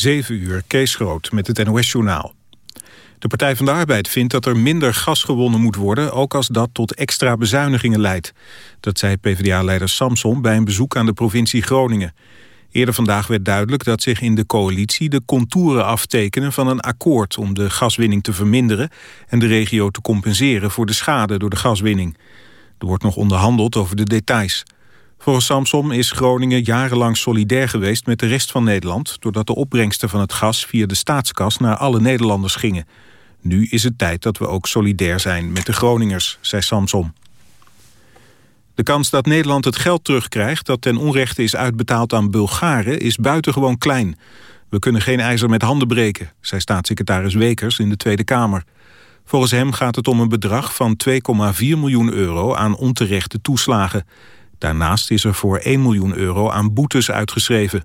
7 uur, Kees Groot met het NOS-journaal. De Partij van de Arbeid vindt dat er minder gas gewonnen moet worden... ook als dat tot extra bezuinigingen leidt. Dat zei PvdA-leider Samson bij een bezoek aan de provincie Groningen. Eerder vandaag werd duidelijk dat zich in de coalitie... de contouren aftekenen van een akkoord om de gaswinning te verminderen... en de regio te compenseren voor de schade door de gaswinning. Er wordt nog onderhandeld over de details... Volgens Samsom is Groningen jarenlang solidair geweest met de rest van Nederland... doordat de opbrengsten van het gas via de staatskas naar alle Nederlanders gingen. Nu is het tijd dat we ook solidair zijn met de Groningers, zei Samsom. De kans dat Nederland het geld terugkrijgt dat ten onrechte is uitbetaald aan Bulgaren is buitengewoon klein. We kunnen geen ijzer met handen breken, zei staatssecretaris Wekers in de Tweede Kamer. Volgens hem gaat het om een bedrag van 2,4 miljoen euro aan onterechte toeslagen. Daarnaast is er voor 1 miljoen euro aan boetes uitgeschreven.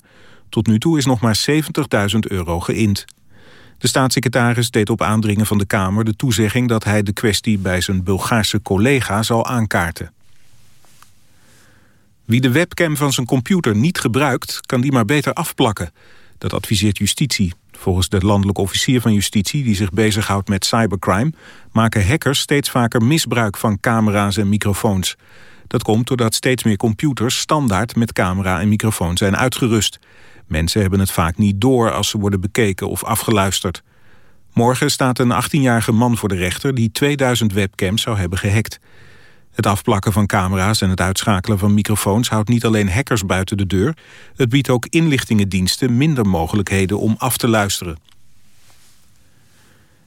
Tot nu toe is nog maar 70.000 euro geïnd. De staatssecretaris deed op aandringen van de Kamer de toezegging... dat hij de kwestie bij zijn Bulgaarse collega zal aankaarten. Wie de webcam van zijn computer niet gebruikt... kan die maar beter afplakken. Dat adviseert justitie. Volgens de landelijk officier van justitie... die zich bezighoudt met cybercrime... maken hackers steeds vaker misbruik van camera's en microfoons. Dat komt doordat steeds meer computers standaard met camera en microfoon zijn uitgerust. Mensen hebben het vaak niet door als ze worden bekeken of afgeluisterd. Morgen staat een 18-jarige man voor de rechter die 2000 webcams zou hebben gehackt. Het afplakken van camera's en het uitschakelen van microfoons houdt niet alleen hackers buiten de deur, het biedt ook inlichtingendiensten minder mogelijkheden om af te luisteren.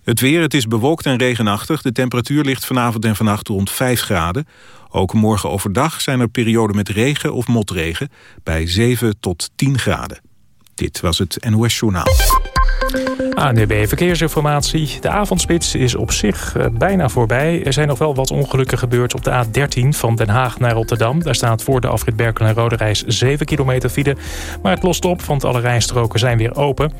Het weer, het is bewolkt en regenachtig. De temperatuur ligt vanavond en vannacht rond 5 graden. Ook morgen overdag zijn er perioden met regen of motregen... bij 7 tot 10 graden. Dit was het NOS Journaal. ANDB Verkeersinformatie. De avondspits is op zich eh, bijna voorbij. Er zijn nog wel wat ongelukken gebeurd op de A13 van Den Haag naar Rotterdam. Daar staat voor de afrit Berkel en Rode Reis 7 kilometer file. Maar het lost op, want alle rijstroken zijn weer open.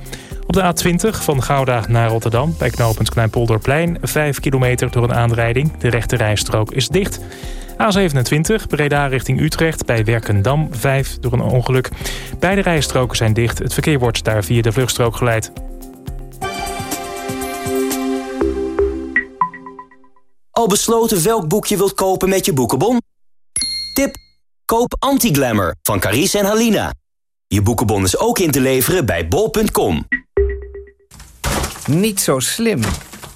Op de A20 van Gouda naar Rotterdam bij knooppunt Kleinpolderplein 5 kilometer door een aanrijding. De rechte rijstrook is dicht. A27 Breda richting Utrecht bij Werkendam 5 door een ongeluk. Beide rijstroken zijn dicht. Het verkeer wordt daar via de vluchtstrook geleid. Al besloten welk boek je wilt kopen met je boekenbon? Tip: koop Anti-Glamour van Carice en Halina. Je boekenbon is ook in te leveren bij bol.com. Niet zo slim.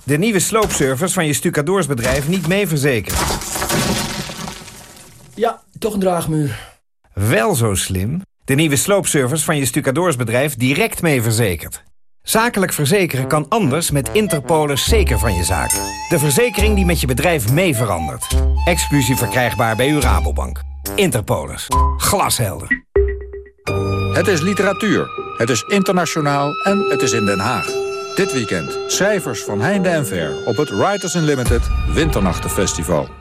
De nieuwe sloopservice van je stucadoorsbedrijf niet mee verzekerd. Ja, toch een draagmuur. Wel zo slim. De nieuwe sloopservice van je stucadoorsbedrijf direct mee verzekerd. Zakelijk verzekeren kan anders met Interpolis zeker van je zaak. De verzekering die met je bedrijf mee verandert. Exclusief verkrijgbaar bij uw Rabobank. Interpolis. Glashelder. Het is literatuur. Het is internationaal en het is in Den Haag. Dit weekend cijfers van heinde en ver op het Writers Unlimited Winternachtenfestival.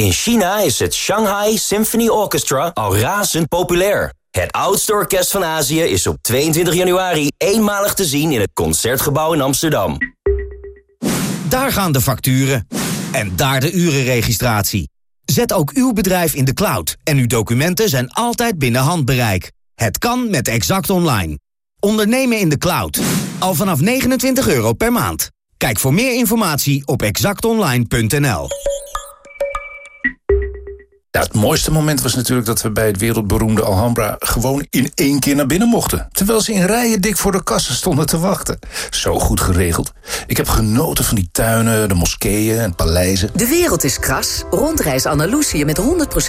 In China is het Shanghai Symphony Orchestra al razend populair. Het oudste orkest van Azië is op 22 januari eenmalig te zien in het Concertgebouw in Amsterdam. Daar gaan de facturen. En daar de urenregistratie. Zet ook uw bedrijf in de cloud en uw documenten zijn altijd binnen handbereik. Het kan met Exact Online. Ondernemen in de cloud. Al vanaf 29 euro per maand. Kijk voor meer informatie op exactonline.nl. Ja, het mooiste moment was natuurlijk dat we bij het wereldberoemde Alhambra gewoon in één keer naar binnen mochten. Terwijl ze in rijen dik voor de kassen stonden te wachten. Zo goed geregeld. Ik heb genoten van die tuinen, de moskeeën en paleizen. De wereld is kras. Rondreis Andalusië met 100%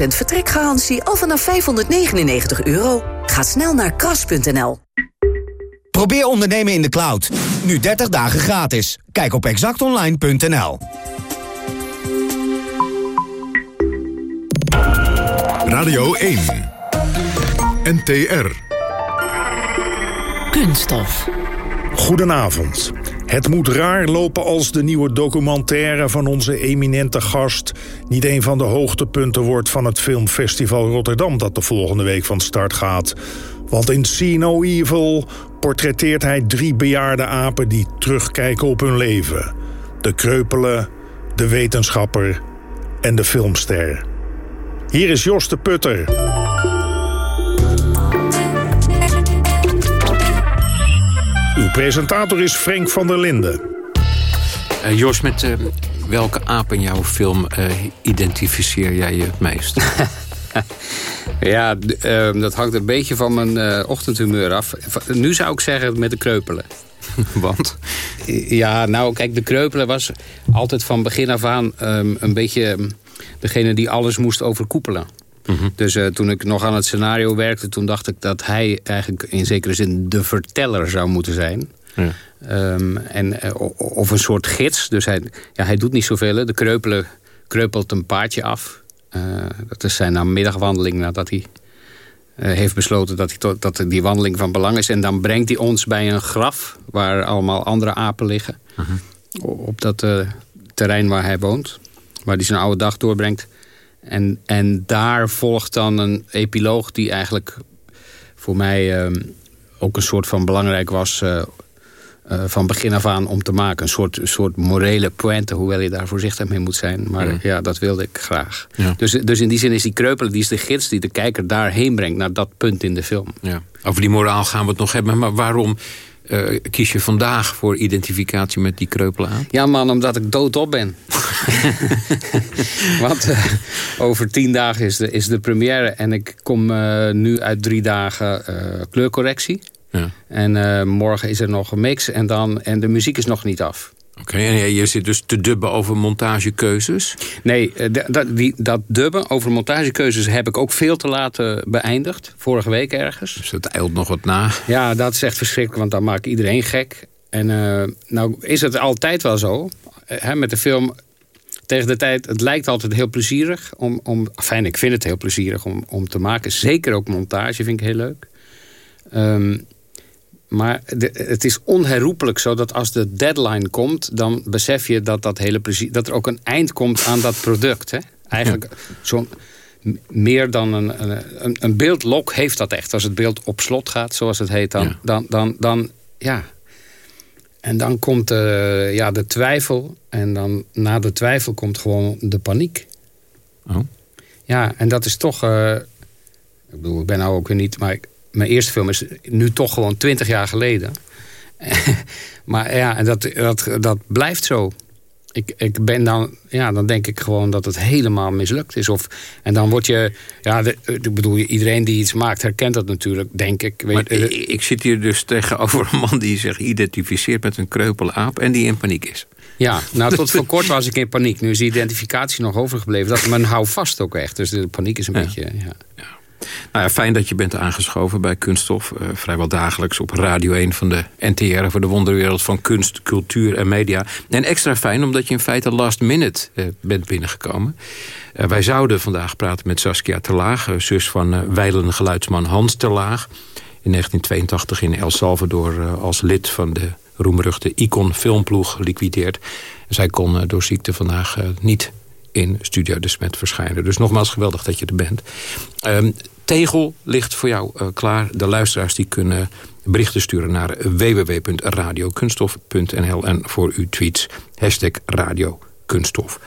vertrekgarantie al vanaf 599 euro. Ga snel naar kras.nl. Probeer ondernemen in de cloud. Nu 30 dagen gratis. Kijk op exactonline.nl. Radio 1. NTR. Kunststof. Goedenavond. Het moet raar lopen als de nieuwe documentaire van onze eminente gast... niet een van de hoogtepunten wordt van het filmfestival Rotterdam... dat de volgende week van start gaat. Want in See No Evil portretteert hij drie bejaarde apen... die terugkijken op hun leven. De kreupelen, de wetenschapper en de filmster. Hier is Jos de Putter. Uw presentator is Frank van der Linden. Uh, Jos, met uh, welke aap in jouw film uh, identificeer jij je het meest? ja, dat hangt een beetje van mijn ochtendhumeur af. Nu zou ik zeggen met de kreupelen. Want? Ja, nou kijk, de kreupelen was altijd van begin af aan um, een beetje um, degene die alles moest overkoepelen. Mm -hmm. Dus uh, toen ik nog aan het scenario werkte, toen dacht ik dat hij eigenlijk in zekere zin de verteller zou moeten zijn. Ja. Um, en, uh, of een soort gids. Dus hij, ja, hij doet niet zoveel. De kreupelen kreupelt een paardje af. Uh, dat is zijn namiddagwandeling nadat hij uh, heeft besloten dat, hij dat die wandeling van belang is. En dan brengt hij ons bij een graf waar allemaal andere apen liggen. Uh -huh. Op dat terrein waar hij woont. Waar hij zijn oude dag doorbrengt. En, en daar volgt dan een epiloog die eigenlijk voor mij uh, ook een soort van belangrijk was... Uh, uh, van begin af aan om te maken. Een soort, soort morele pointe, hoewel je daar voorzichtig mee moet zijn. Maar ja, ja dat wilde ik graag. Ja. Dus, dus in die zin is die kreupelen, die is de gids die de kijker daarheen brengt... naar dat punt in de film. Ja. Over die moraal gaan we het nog hebben. Maar waarom uh, kies je vandaag voor identificatie met die kreupelen aan? Ja man, omdat ik doodop ben. Want uh, over tien dagen is de, is de première. En ik kom uh, nu uit drie dagen kleurcorrectie. Ja. En morgen is er nog een mix. En, dan, en de muziek is nog niet af. Oké, okay, en je zit dus te dubben over montagekeuzes? Nee, dat, die, dat dubben over montagekeuzes heb ik ook veel te laat beëindigd. Vorige week ergens. Dus dat eilt nog wat na? Ja, dat is echt verschrikkelijk, want dan maakt iedereen gek. En uh, nou is het altijd wel zo. Hè, met de film tegen de tijd, het lijkt altijd heel plezierig. Om, om, fijn, ik vind het heel plezierig om, om te maken. Zeker ook montage vind ik heel leuk. Um, maar de, het is onherroepelijk zo dat als de deadline komt... dan besef je dat, dat, hele plezier, dat er ook een eind komt aan dat product. Hè? Eigenlijk ja. zo'n meer dan een, een, een beeldlok heeft dat echt. Als het beeld op slot gaat, zoals het heet, dan... Ja. dan, dan, dan ja. En dan komt uh, ja, de twijfel. En dan na de twijfel komt gewoon de paniek. Oh. Ja, en dat is toch... Uh, ik bedoel, ik ben nou ook weer niet... maar ik, mijn eerste film is nu toch gewoon twintig jaar geleden. maar ja, en dat, dat, dat blijft zo. Ik, ik ben dan, ja, dan denk ik gewoon dat het helemaal mislukt is. Of, en dan word je, ja, de, ik bedoel, iedereen die iets maakt herkent dat natuurlijk, denk ik. Weet, maar, ik, ik zit hier dus tegenover een man die zich identificeert met een kreupelaap en die in paniek is. Ja, nou tot voor kort was ik in paniek. Nu is die identificatie nog overgebleven. Dat men hou vast ook echt. Dus de paniek is een ja. beetje... Ja. Nou ja, fijn dat je bent aangeschoven bij Kunststof. Uh, vrijwel dagelijks op Radio 1 van de NTR... voor de wonderwereld van kunst, cultuur en media. En extra fijn omdat je in feite last minute uh, bent binnengekomen. Uh, wij zouden vandaag praten met Saskia Terlaag... zus van wijlende geluidsman Hans Terlaag. In 1982 in El Salvador als lid van de roemruchte Icon filmploeg liquideerd. Zij kon door ziekte vandaag niet in Studio De Smet verschijnen. Dus nogmaals geweldig dat je er bent. Um, tegel ligt voor jou uh, klaar. De luisteraars die kunnen berichten sturen naar www.radiokunststof.nl en voor uw tweets hashtag radiokunststof.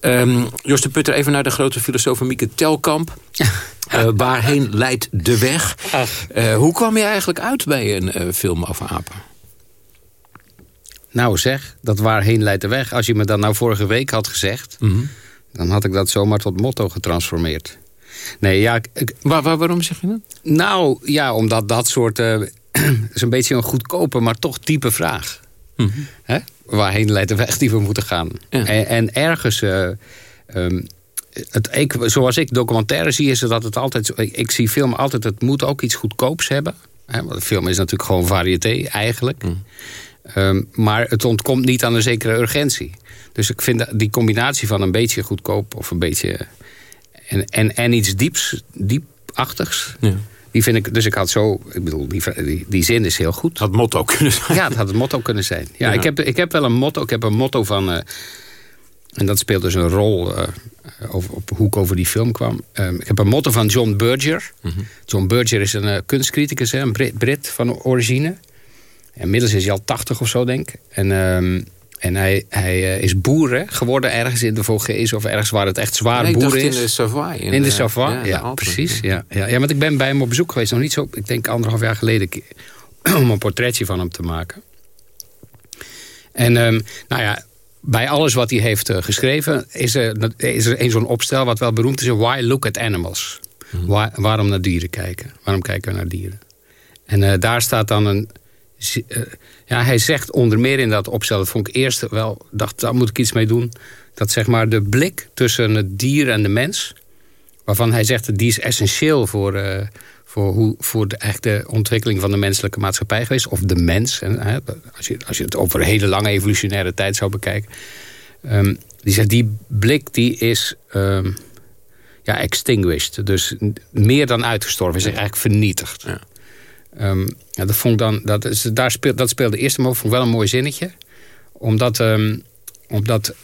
Um, Jos de Putter, even naar de grote filosoof Mieke Telkamp. uh, waarheen leidt de weg? Uh, hoe kwam je eigenlijk uit bij een film over apen? Nou zeg, dat waarheen leidt de weg. Als je me dat nou vorige week had gezegd... Mm -hmm. dan had ik dat zomaar tot motto getransformeerd. Nee, ja... Ik, waar, waar, waarom zeg je dat? Nou, ja, omdat dat soort... Uh, is een beetje een goedkope, maar toch diepe vraag. Mm -hmm. Hè? Waarheen leidt de weg die we moeten gaan? Ja. En, en, ergens... Uh, um, het, ik, zoals ik documentaire zie, is dat het altijd... Ik, ik zie film altijd, het moet ook iets goedkoops hebben. Hè? Want film is natuurlijk gewoon variété, eigenlijk. Mm. Um, maar het ontkomt niet aan een zekere urgentie. Dus ik vind die combinatie van een beetje goedkoop of een beetje... en, en, en iets dieps, diepachtigs... Ja. Die vind ik, dus ik had zo, ik bedoel, die, die, die zin is heel goed. Had motto kunnen zijn. Ja, het had het motto kunnen zijn. Ja, Ik, heb, ik heb wel een motto. Ik heb een motto van, uh, en dat speelt dus een rol uh, over, op hoe ik over die film kwam. Um, ik heb een motto van John Berger. Mm -hmm. John Berger is een kunstcriticus, hè, een Brit, Brit van origine. Inmiddels is hij al 80 of zo, denk ik. En, um, en hij, hij uh, is boer geworden ergens in de Vogees of ergens waar het echt zwaar nee, boeren is. in de Savoie. In, in de Savoie, ja, ja, ja precies. Ja. Ja, ja, want ik ben bij hem op bezoek geweest. Nog niet zo, ik denk anderhalf jaar geleden... om een portretje van hem te maken. En um, nou ja, bij alles wat hij heeft uh, geschreven... is er, is er een zo'n opstel wat wel beroemd is. Why look at animals? Hmm. Waar, waarom naar dieren kijken? Waarom kijken we naar dieren? En uh, daar staat dan een... Uh, ja, hij zegt onder meer in dat opstel... dat vond ik eerst wel... dacht, daar moet ik iets mee doen. Dat zeg maar de blik tussen het dier en de mens... waarvan hij zegt dat die is essentieel voor... Uh, voor, hoe, voor de, de ontwikkeling van de menselijke maatschappij geweest. Of de mens. En, hè, als, je, als je het over een hele lange evolutionaire tijd zou bekijken. Um, die zegt, die blik die is um, ja, extinguished. Dus meer dan uitgestorven. Is eigenlijk vernietigd. Ja. Um, ja, dat, vond ik dan, dat, is, daar speel, dat speelde eerst maar vond ik wel een mooi zinnetje. Omdat, omdat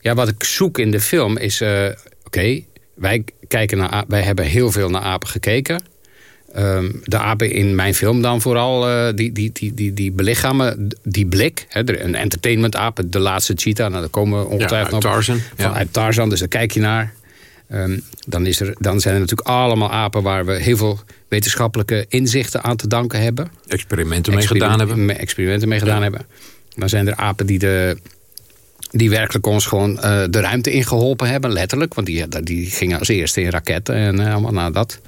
ja, wat ik zoek in de film is... Uh, Oké, okay, wij, kijken naar, wij hebben heel veel naar apen gekeken... Um, de apen in mijn film dan vooral, uh, die, die, die, die, die belichamen, die blik. Hè, een entertainment aap, de laatste cheetah. Nou, daar komen we ongetwijfeld ja, uit Tarzan. Op, ja. Uit Tarzan, dus daar kijk je naar. Um, dan, is er, dan zijn er natuurlijk allemaal apen waar we heel veel wetenschappelijke inzichten aan te danken hebben. Experimenten mee gedaan hebben. Experimenten mee gedaan ja. hebben. Dan zijn er apen die de, die werkelijk ons gewoon uh, de ruimte ingeholpen hebben, letterlijk. Want die, die gingen als eerste in raketten en uh, allemaal na dat.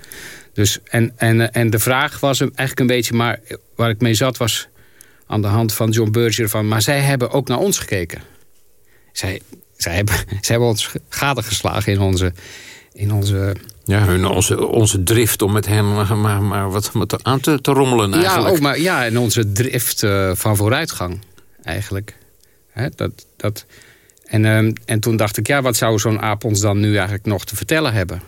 Dus, en, en, en de vraag was eigenlijk een beetje, maar waar ik mee zat was aan de hand van John Berger van, maar zij hebben ook naar ons gekeken. Zij, zij, hebben, zij hebben ons gaten geslagen in onze, in onze ja, hun, onze, onze drift om met hem maar, maar wat, wat aan te, te rommelen eigenlijk. Ja, ook maar, ja, en onze drift uh, van vooruitgang eigenlijk. Hè, dat, dat, en, um, en toen dacht ik, ja, wat zou zo'n aap ons dan nu eigenlijk nog te vertellen hebben?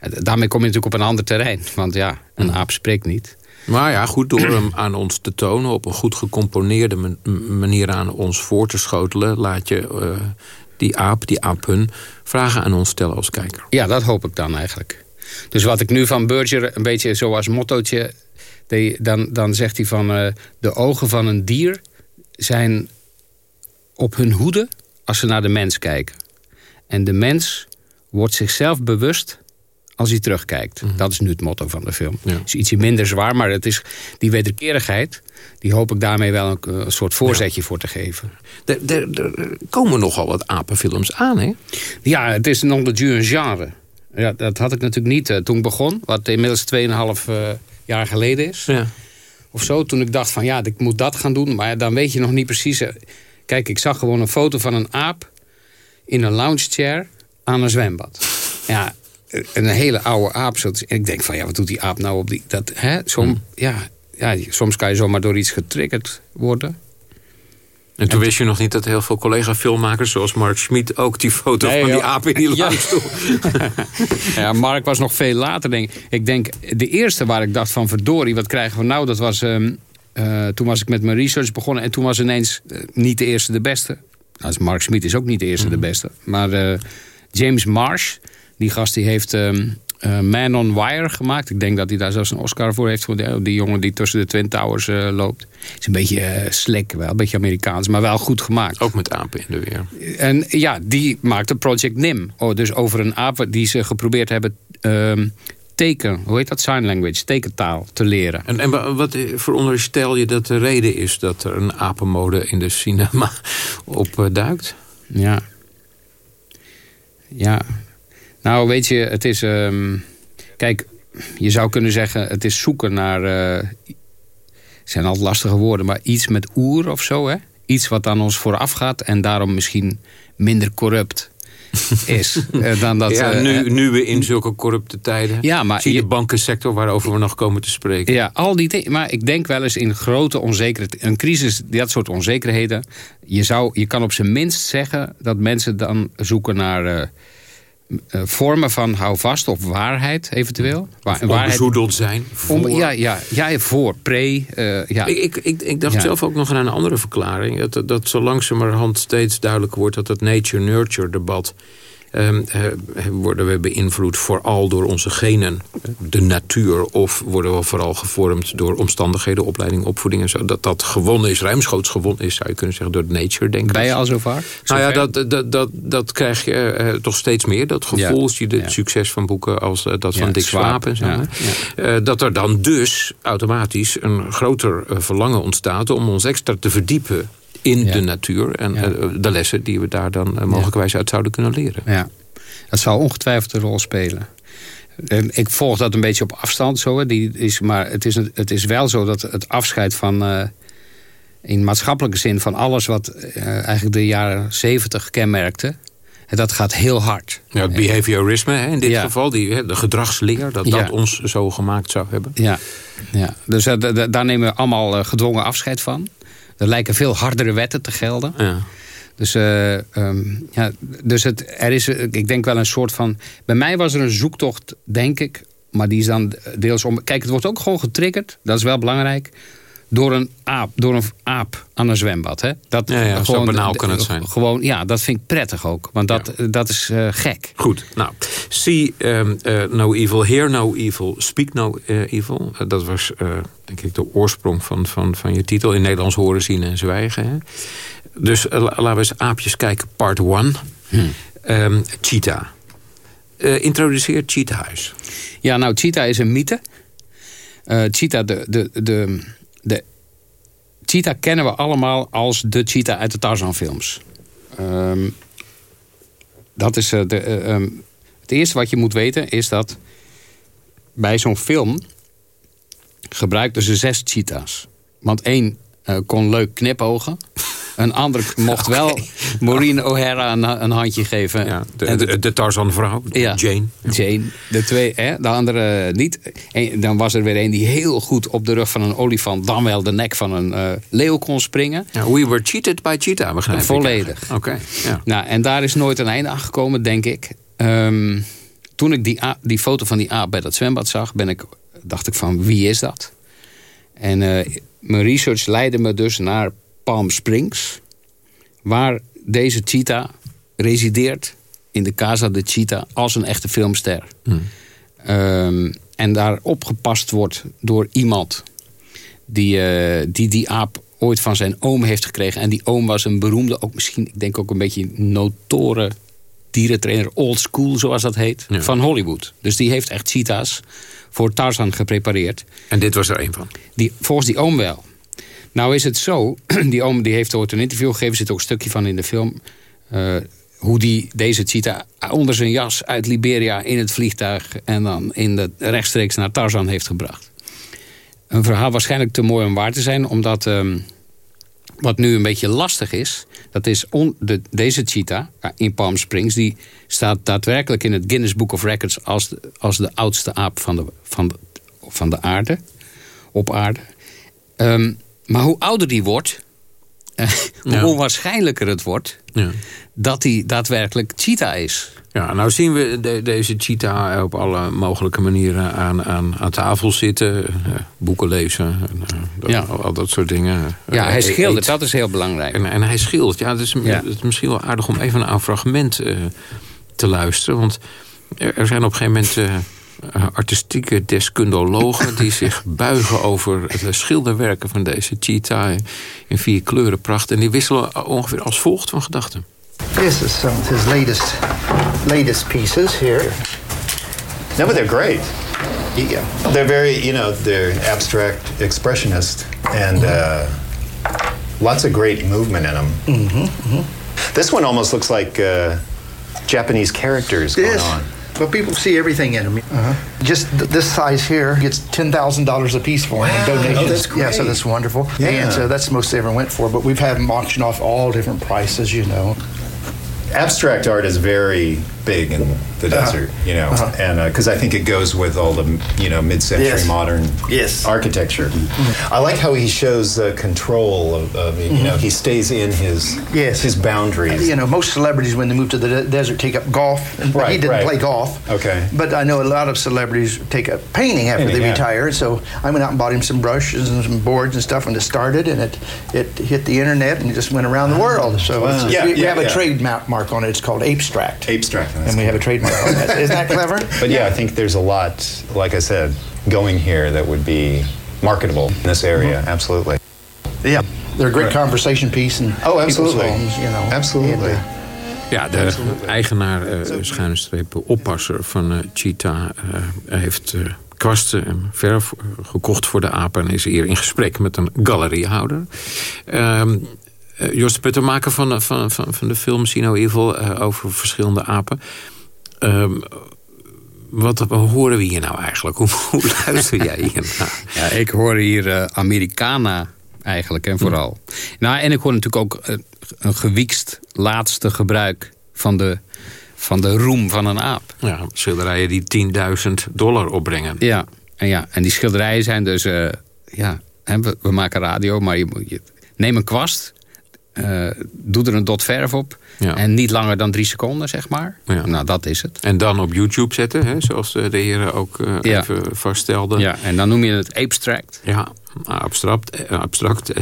Daarmee kom je natuurlijk op een ander terrein. Want ja, een aap spreekt niet. Maar ja, goed, door hem aan ons te tonen... op een goed gecomponeerde manier aan ons voor te schotelen... laat je uh, die aap, die apen, vragen aan ons stellen als kijker. Ja, dat hoop ik dan eigenlijk. Dus wat ik nu van Berger een beetje zo als mottootje... Dan, dan zegt hij van... Uh, de ogen van een dier zijn op hun hoede als ze naar de mens kijken. En de mens wordt zichzelf bewust als hij terugkijkt. Mm -hmm. Dat is nu het motto van de film. Ja. Het is ietsje minder zwaar, maar het is die wederkerigheid... die hoop ik daarmee wel een, een soort voorzetje ja. voor te geven. Er, er, er, komen nogal wat apenfilms aan, hè? Ja, het is nog de een genre. Ja, dat had ik natuurlijk niet uh, toen ik begon. Wat inmiddels 2,5 uh, jaar geleden is. Ja. Of zo, toen ik dacht van ja, ik moet dat gaan doen. Maar dan weet je nog niet precies... Uh, kijk, ik zag gewoon een foto van een aap... in een lounge chair aan een zwembad. Ja, een hele oude aap. En ik denk van, ja, wat doet die aap nou op die... Dat, hè? Som, hmm. ja, ja, soms kan je zomaar door iets getriggerd worden. En toen en wist je nog niet dat heel veel collega-filmmakers... zoals Mark Schmid ook die foto nee, van die aap in die ja. ja, Mark was nog veel later, denk ik. Ik denk, de eerste waar ik dacht van verdorie, wat krijgen we nou? Dat was, um, uh, toen was ik met mijn research begonnen... en toen was ineens uh, niet de eerste de beste. Nou, Mark Schmid is ook niet de eerste mm. de beste. Maar uh, James Marsh... Die gast die heeft um, uh, Man on Wire gemaakt. Ik denk dat hij daar zelfs een Oscar voor heeft. Voor die, die jongen die tussen de Twin Towers uh, loopt. is een beetje uh, slick, wel een beetje Amerikaans. Maar wel goed gemaakt. Ook met apen in de weer. En ja, die maakte Project NIM. Oh, dus over een aap die ze geprobeerd hebben... Um, teken, hoe heet dat? Sign language, tekentaal te leren. En, en wat veronderstel je dat de reden is... dat er een apenmode in de cinema opduikt? Ja. Ja, nou, weet je, het is... Um, kijk, je zou kunnen zeggen, het is zoeken naar... Uh, zijn altijd lastige woorden, maar iets met oer of zo, hè? Iets wat aan ons vooraf gaat en daarom misschien minder corrupt is. uh, dan dat, ja, nu, uh, nu we in zulke corrupte tijden. Ja, maar zie je de bankensector waarover we nog komen te spreken. Ja, al die dingen. Maar ik denk wel eens in grote onzekerheid. Een crisis, dat soort onzekerheden. Je, zou, je kan op zijn minst zeggen dat mensen dan zoeken naar eh, vormen van houvast of waarheid eventueel. Waar, waarheid, zijn. Om, ja, ja, ja, voor, pre. Uh, ja. Ik, ik, ik, ik dacht zelf ook nog aan een andere verklaring. Dat, dat zo langzamerhand steeds duidelijker wordt... dat het nature-nurture debat worden we beïnvloed vooral door onze genen, de natuur... of worden we vooral gevormd door omstandigheden, opleiding, opvoeding en zo... dat dat gewonnen is, ruimschoots gewonnen is, zou je kunnen zeggen, door de nature, denk ik. Ben je al zo vaak? Nou ja, dat, dat, dat, dat krijg je uh, toch steeds meer, dat gevoel. Ja. je het succes van boeken als uh, dat van Dick Swaap en zo. Uh, dat er dan dus automatisch een groter verlangen ontstaat... om ons extra te verdiepen in de natuur. En eh, de lessen die we daar dan uh, mogelijkwijs uit zouden kunnen leren. Ja, dat zou ongetwijfeld een rol spelen. En ik volg dat een beetje op afstand zo. Die is, maar het is, het is wel zo dat het afscheid van... Uh, in maatschappelijke zin van alles wat eigenlijk de jaren zeventig kenmerkte... dat gaat heel hard. Ja, het behaviorisme hè, in dit geval, die, de gedragsleer... dat dat ons zo gemaakt zou hebben. Ja, ja. dus daar nemen we allemaal gedwongen afscheid van. Er lijken veel hardere wetten te gelden. Ja. Dus, uh, um, ja, dus het, er is, ik denk wel een soort van... Bij mij was er een zoektocht, denk ik. Maar die is dan deels om... Kijk, het wordt ook gewoon getriggerd. Dat is wel belangrijk. Door een aap, door een aap aan een zwembad. Hè? Dat, ja, ja, gewoon, zo banaal kan het zijn. Gewoon, ja, dat vind ik prettig ook. Want dat, dat is uh, gek. Goed, nou. See um, uh, no evil, hear no evil, speak no uh, evil. dat was denk ik de oorsprong van, van, van je titel. In Nederlands horen, zien en zwijgen. Hè? Dus laten we eens aapjes kijken, part 1. Hmm. Um, cheetah. introduceer Cheetah Huis. Ja, nou, Cheetah is een mythe. cheetah, de, de, de de cheetah kennen we allemaal als de cheetah uit de Tarzan-films. Um, dat is uh, de, uh, um, het eerste wat je moet weten is dat bij zo'n film gebruikten ze zes cheetahs. Want één uh, kon leuk knipogen. Een ander mocht wel Maureen O'Hara een, een, handje geven. Ja, de, de, de Tarzan-vrouw, ja, Jane. Jane. De, twee, hè, de andere niet. En dan was er weer een die heel goed op de rug van een olifant... dan wel de nek van een uh, leeuw kon springen. Ja, we were cheated by cheetah, begrijp Volledig. Oké. ja. nou, en daar is nooit een einde aan gekomen, denk ik. Um, toen ik die, die foto van die aap bij dat zwembad zag... Ben ik, dacht ik van, wie is dat? En uh, mijn research leidde me dus naar Palm Springs. Waar deze cheetah resideert in de Casa de Cheetah als een echte filmster. Hmm. Um, en daar opgepast wordt door iemand die, uh, die die aap ooit van zijn oom heeft gekregen. En die oom was een beroemde, ook misschien, ik denk ook een beetje notoren dierentrainer, old school zoals dat heet, van Hollywood. Dus die heeft echt cheetahs voor Tarzan geprepareerd. En dit was er een van? Die, volgens die oom wel. Nou is het zo, die oom die heeft ooit een interview gegeven... zit ook een stukje van in de film... Uh, hoe die deze cheetah onder zijn jas uit Liberia in het vliegtuig... en dan in de, rechtstreeks naar Tarzan heeft gebracht. Een verhaal waarschijnlijk te mooi om waar te zijn... omdat um, wat nu een beetje lastig is... dat is deze cheetah in Palm Springs... die staat daadwerkelijk in het Guinness Book of Records... als de, als de oudste aap van de, van van de aarde, op aarde... Um, maar hoe ouder die wordt, eh, hoe onwaarschijnlijker het wordt... Ja. dat hij daadwerkelijk cheetah is. Ja, nou zien we deze cheetah op alle mogelijke manieren aan, aan, aan tafel zitten. Uh, boeken lezen, uh, ja. al, dat soort dingen. Ja, hij schildert, dat is heel belangrijk. En, en hij schildert, ja, het is, het is misschien wel aardig om even naar een fragment te luisteren. Want er, zijn op een gegeven moment eh, artistieke deskundologen... die zich buigen over het schilderwerken van deze cheetah... in vier kleuren pracht. En die wisselen ongeveer als volgt van gedachten. This is some of his latest, latest pieces here. No, but they're great. Yeah. They're very, you know, they're abstract expressionist. And uh, lots of great movement in them. Mm -hmm, mm -hmm. This one almost looks like uh, Japanese characters going on. But people see everything in them. Uh-huh. Just th- this size here gets ten thousand dollars a piece for them wow. in donations. Oh, that's great. Yeah, so that's wonderful. Yeah. And so that's the most they ever went for. But we've had them auction off all different prices, you know. Abstract art is very big in the Uh-huh. desert, you know, Uh-huh. and because I think it goes with all the you know mid-century Yes. modern Yes. architecture. I like how he shows uh, control of, of you Mhm. know he stays in his Yes. his boundaries. You know, most celebrities when they move to the de- desert take up golf. And he didn't right. play golf. Okay. But I know a lot of celebrities take up painting after Painting, they yeah. retire. So I went out and bought him some brushes and some boards and stuff, and it started, and it it hit the internet, and it just went around the world. So Wow. Yeah, we, we yeah, have a yeah. trademark on it. It's called Abstract. Abstract. And we have a trademark on that. Isn't that clever? But yeah, I think there's a lot, like I said, going here that would be marketable in this area. Absolutely. Yeah. They're a great conversation piece and Oh, people's absolutely. homes, you know. Absolutely. And, uh, Ja, de eigenaar, uh, schuine streep, oppasser van uh, Cheetah... Uh, heeft uh, kwasten en verf gekocht voor de apen... en is hier in gesprek met een galeriehouder. Um, uh, Jos Putter, maker van, van, van, van de film Sino Evil... Uh, over verschillende apen... Um, wat horen we hier nou eigenlijk? Hoe, hoe luister jij hier naar? Ja, ik hoor hier uh, Americana eigenlijk en vooral. Hm. Nou, en ik hoor natuurlijk ook uh, een gewiekst laatste gebruik van de, van de roem van een aap. Ja, schilderijen die 10.000 dollar opbrengen. Ja, en, ja, en die schilderijen zijn dus... Ja, hè, we, we, maken radio, maar je, je neem een kwast... Uh, doe er een dot verf op. Ja. En niet langer dan drie seconden, zeg maar. Ja. Nou, dat is het. En dan op YouTube zetten, hè, zoals de heren ook uh, ja. even vaststelden. Ja, en dan noem je het abstract. Ja, abstract, abstract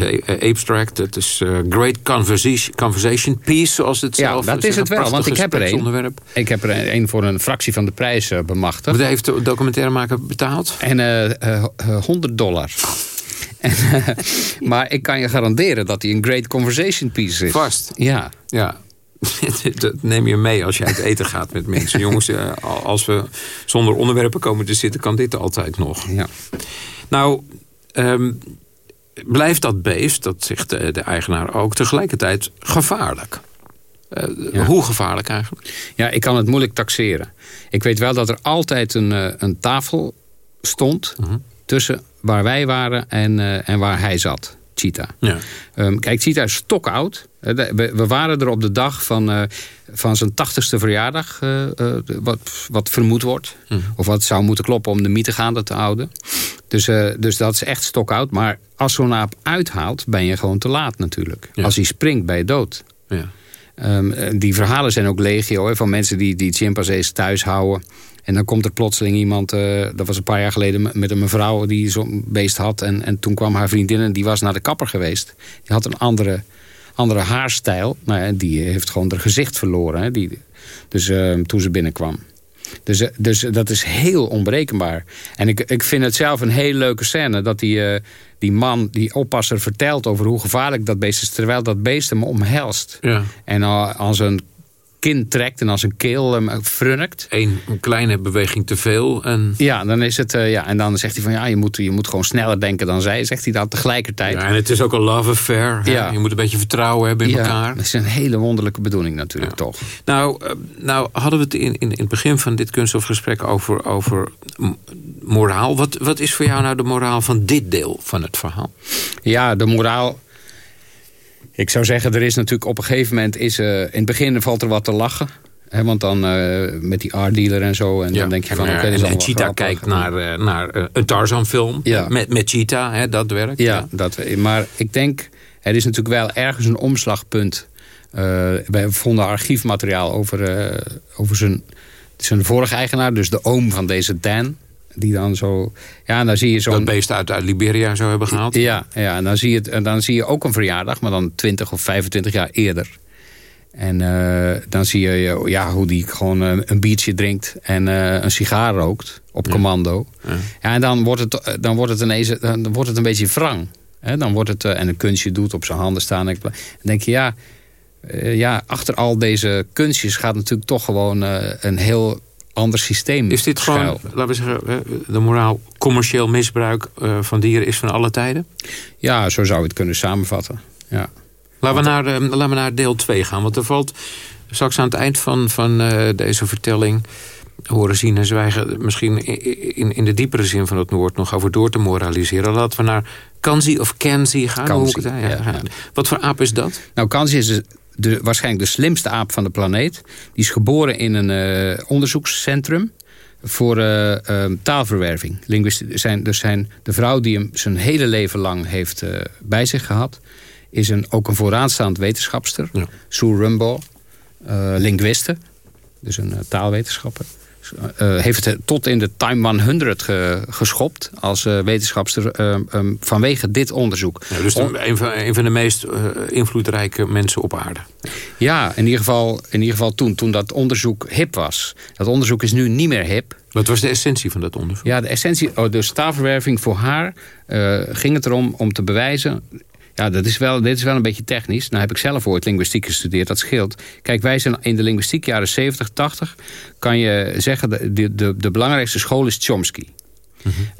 abstract. Het is uh, great conversation, conversation piece, zoals het ja, zelf dat is het wel, want ik heb er een. Ik heb er een voor een fractie van de prijs bemachtigd. Wat heeft de documentairemaker betaald? En uh, 100 dollar. En, uh, maar ik kan je garanderen dat hij een great conversation piece is. Vast. Ja. Ja. dat neem je mee als je uit eten gaat met mensen. Jongens, uh, als we zonder onderwerpen komen te zitten... kan dit altijd nog. Ja. Nou, um, blijft dat beest, dat zegt de, de eigenaar ook... tegelijkertijd gevaarlijk. Uh, ja. Hoe gevaarlijk eigenlijk? Ja, ik kan het moeilijk taxeren. Ik weet wel dat er altijd een, een tafel stond... Uh -huh. tussen waar wij waren en, uh, en waar hij zat. Cheetah. Ja. Um, kijk, Cheetah is stokoud. We, we waren er op de dag van, uh, van zijn tachtigste verjaardag... Uh, wat, wat vermoed wordt. Mhm. Mm. Of wat zou moeten kloppen om de mythe gaande te houden. Dus, dus dat is echt stokoud. Maar als zo'n aap uithaalt, ben je gewoon te laat natuurlijk. Ja. Als hij springt, ben je dood. Ja. Um, die verhalen zijn ook legio hè, van mensen die, die chimpansees thuis houden. En dan komt er plotseling iemand, uh, dat was een paar jaar geleden... met een mevrouw die zo'n beest had. En, en toen kwam haar vriendin en die was naar de kapper geweest. Die had een andere, andere haarstijl. Nou, ja, die heeft gewoon haar gezicht verloren. Hè, die, dus uh, toen ze binnenkwam. Dus, dus dat is heel onberekenbaar. En ik, ik vind het zelf een hele leuke scène... dat die, uh, die man, die oppasser, vertelt over hoe gevaarlijk dat beest is... terwijl dat beest hem omhelst. Ja. En als een kin trekt en als een keel um, frunnikt. Eén een kleine beweging te veel. En... Ja, dan is het, uh, ja, en dan zegt hij van ja, je moet, je moet gewoon sneller denken dan zij. Zegt hij dan tegelijkertijd. Ja, en het is ook een love affair. Ja. Je moet een beetje vertrouwen hebben in ja, elkaar. Dat is een hele wonderlijke bedoeling natuurlijk, ja. toch? Nou, uh, nou hadden we het in, in, in het begin van dit kunststofgesprek over, over moraal. Wat, wat is voor jou nou de moraal van dit deel van het verhaal? Ja, de moraal... Ik zou zeggen, er is natuurlijk op een gegeven moment... Is, uh, in het begin valt er wat te lachen. He, want dan uh, met die art dealer en zo. En ja, dan denk je van, oké, okay, En, en Cheetah kijkt naar, uh, naar uh, een Tarzan film. Ja. Met, met Cheetah, hè, dat werkt. Ja, ja, Dat, maar ik denk, er is natuurlijk wel ergens een omslagpunt. wij vonden archiefmateriaal over, over zijn, zijn vorige eigenaar. Dus de oom van deze Dan die dan zo... Ja, dan zie je zo'n... Dat beest uit, uit Liberia zou hebben gehaald? Ja, ja en, dan zie je het, en dan zie je ook een verjaardag... maar dan 20 of 25 jaar eerder. En uh, dan zie je ja, hoe die gewoon uh, een biertje drinkt... en uh, een sigaar rookt op commando. Ja. En dan wordt, het, dan, wordt het ineens, dan wordt het een beetje wrang. Hè? Dan wordt het, en een kunstje doet op zijn handen staan. En dan denk je, ja, ja, achter al deze kunstjes... gaat natuurlijk toch gewoon een heel ander systeem Is dit schuil. gewoon, laten we zeggen, de moraal commercieel misbruik uh, van dieren is van alle tijden? Ja, zo zou je het kunnen samenvatten. Ja. Laten, we naar, laten we naar deel 2 gaan. Want er valt straks aan het eind van, van uh, deze vertelling... horen zien en zwijgen... misschien in, in de diepere zin van het woord nog over door te moraliseren. Laten we naar Kanzi of Kenzie gaan. Kanzi, ja, ja, ja. Wat voor aap is dat? Nou, Kanzi is de, waarschijnlijk de slimste aap van de planeet. Die is geboren in een uh, onderzoekscentrum voor uh, uh, taalverwerving. Zijn, dus zijn, de vrouw die hem zijn hele leven lang heeft bij zich gehad... is een, ook een vooraanstaand wetenschapster. Ja. Sue Rumbaugh, linguiste. Dus een taalwetenschapper. Uh, heeft het tot in de Time 100 ge, geschopt als uh, wetenschapster uh, um, vanwege dit onderzoek. Ja, dus de, een, van, een, van, de meest invloedrijke mensen op aarde. Ja, in ieder geval, in ieder geval toen, toen dat onderzoek hip was. Dat onderzoek is nu niet meer hip. Wat was de essentie van dat onderzoek? Ja, de essentie, oh, de staalverwerving voor haar ging het erom om te bewijzen ja, dat is wel, dit is wel een beetje technisch. Nou heb ik zelf ooit linguïstiek gestudeerd, dat scheelt. Kijk, wij zijn in de linguïstiek jaren 70, 80... kan je zeggen, de, de, de belangrijkste school is Chomsky.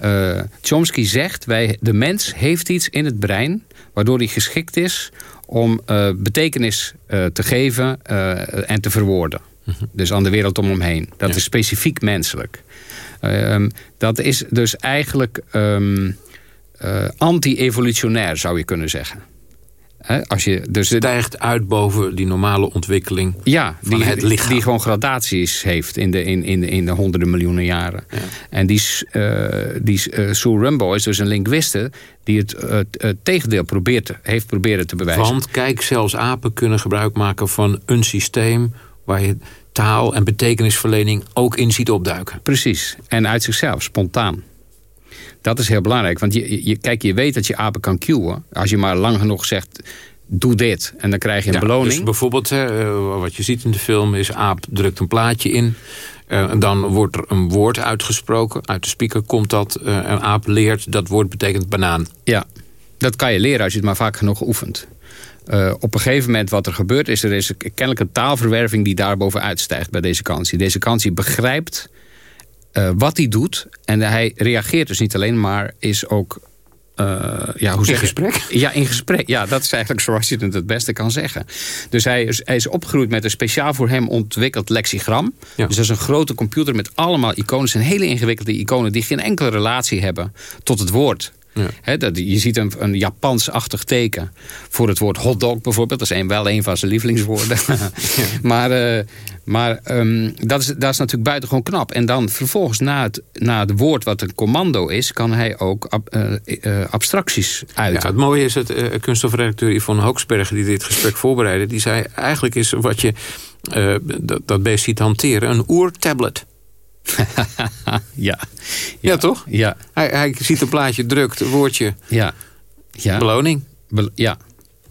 uh, Chomsky zegt, wij, de mens heeft iets in het brein... waardoor hij geschikt is om uh, betekenis uh, te geven en te verwoorden. Dus aan de wereld om hem heen. Dat is specifiek menselijk. Ehm, dat is dus eigenlijk... Um, uh, anti-evolutionair, zou je kunnen zeggen. als je dus stijgt uit boven die normale ontwikkeling ja, van die, het lichaam. Die gewoon gradaties heeft in de, in, in, in de honderden miljoenen jaren. Ja. En die, uh, die uh, Sue Rumbo is dus een linguiste die het, het tegendeel probeert, heeft proberen te bewijzen. Want kijk, zelfs apen kunnen gebruik maken van een systeem... waar je taal en betekenisverlening ook in ziet opduiken. Precies. En uit zichzelf, spontaan. Dat is heel belangrijk. Want je, je, kijk, je weet dat je apen kan cueën. Als je maar lang genoeg zegt, doe dit. En dan krijg je een ja, beloning. Dus bijvoorbeeld, uh, wat je ziet in de film is... aap drukt een plaatje in. Uh, en dan wordt er een woord uitgesproken. Uit de speaker komt dat. Uh, een aap leert, dat woord betekent banaan. Ja, dat kan je leren als je het maar vaak genoeg oefent. Uh, op een gegeven moment wat er gebeurt is... er is kennelijk een taalverwerving die daarboven uitstijgt bij deze kansie. Deze kansie begrijpt uh, wat hij doet. En hij reageert dus niet alleen, maar is ook... Uh, ja, hoe zeg in gesprek? Ja, in gesprek. Ja, dat is eigenlijk zoals je het het beste kan zeggen. Dus hij is, hij is opgegroeid met een speciaal voor hem ontwikkeld lexigram. Ja. Dus dat is een grote computer met allemaal iconen. zijn hele ingewikkelde iconen die geen enkele relatie hebben tot het woord. Ja. He, dat, je ziet een, een Japans-achtig teken voor het woord hotdog bijvoorbeeld. Dat is een, wel een van zijn lievelingswoorden. ja. Maar, uh, maar um, dat, is, dat is natuurlijk buitengewoon knap. En dan vervolgens na het, na het woord wat een commando is... kan hij ook ab, uh, uh, abstracties uiten. Ja, het mooie is dat kunststofredacteur Yvonne Hooksbergen... die dit gesprek voorbereidde, die zei... eigenlijk is wat je dat, dat beest ziet hanteren een oertablet. ja. ja. Ja, toch? Ja. Hij, hij ziet een plaatje, drukt, een woordje. Ja. ja. Beloning. Be ja.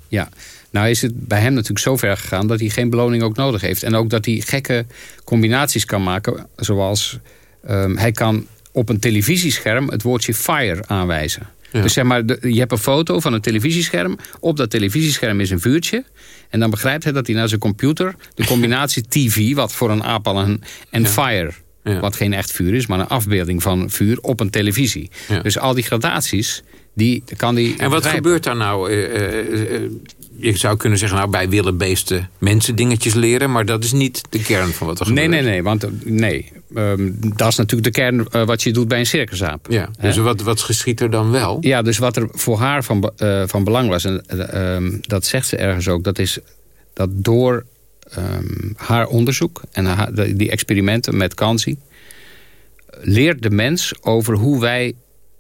Ja. Nou is het bij hem natuurlijk zo ver gegaan dat hij geen beloning ook nodig heeft. En ook dat hij gekke combinaties kan maken. Zoals um, hij kan op een televisiescherm het woordje fire aanwijzen. Ja. Dus zeg maar, de, je hebt een foto van een televisiescherm. Op dat televisiescherm is een vuurtje. En dan begrijpt hij dat hij naar zijn computer... de combinatie TV, wat voor een aap al een... en ja. fire ja. Wat geen echt vuur is, maar een afbeelding van vuur op een televisie. Ja. Dus al die gradaties, die kan die En wat begrijpen. gebeurt daar nou? Uh, uh, uh, je zou kunnen zeggen, nou, bij willen beesten mensen dingetjes leren... maar dat is niet de kern van wat er nee, gebeurt. Nee, nee, want nee. Um, dat is natuurlijk de kern wat je doet bij een circusaap. Ja, dus wat, wat geschiet er dan wel? Ja, dus wat er voor haar van, van belang was... en um, dat zegt ze ergens ook... dat is dat door um, haar onderzoek en haar, die experimenten met Kansi... leert de mens over hoe wij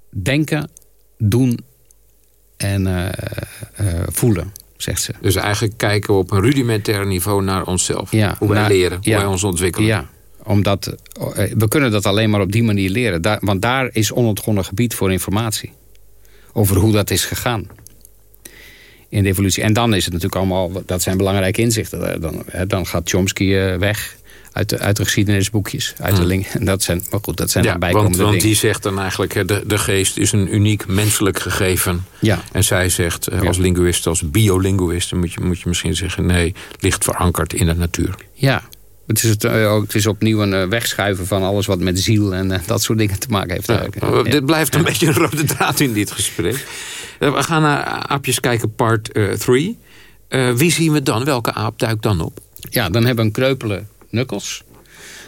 denken, doen en uh, uh, voelen, zegt ze. Dus eigenlijk kijken we op een rudimentair niveau naar onszelf. Ja, hoe wij naar, leren, hoe ja, wij ons ontwikkelen. Ja, omdat we kunnen dat alleen maar op die manier leren. Daar, want daar is onontgonnen gebied voor informatie. Over hoe dat is gegaan in de evolutie. En dan is het natuurlijk allemaal, dat zijn belangrijke inzichten. Dan, dan gaat Chomsky uh, weg uit de, uit de geschiedenisboekjes. Uit de link. En dat zijn, maar goed, dat zijn ja, dan bijkomende want, want die zegt dan eigenlijk, de, de geest is een uniek menselijk gegeven. Ja. En zij zegt, als linguist, als biolinguist... moet je, moet je misschien zeggen, nee, ligt verankerd in de natuur. Ja, het is, het, het is opnieuw een wegschuiven van alles wat met ziel en dat soort dingen te maken heeft. Ja, ja. Dit blijft een beetje een rode draad in dit gesprek. We gaan naar aapjes kijken, part 3. wie zien we dan? Welke aap duikt dan op? Ja, dan hebben we een kreupele Knuckles.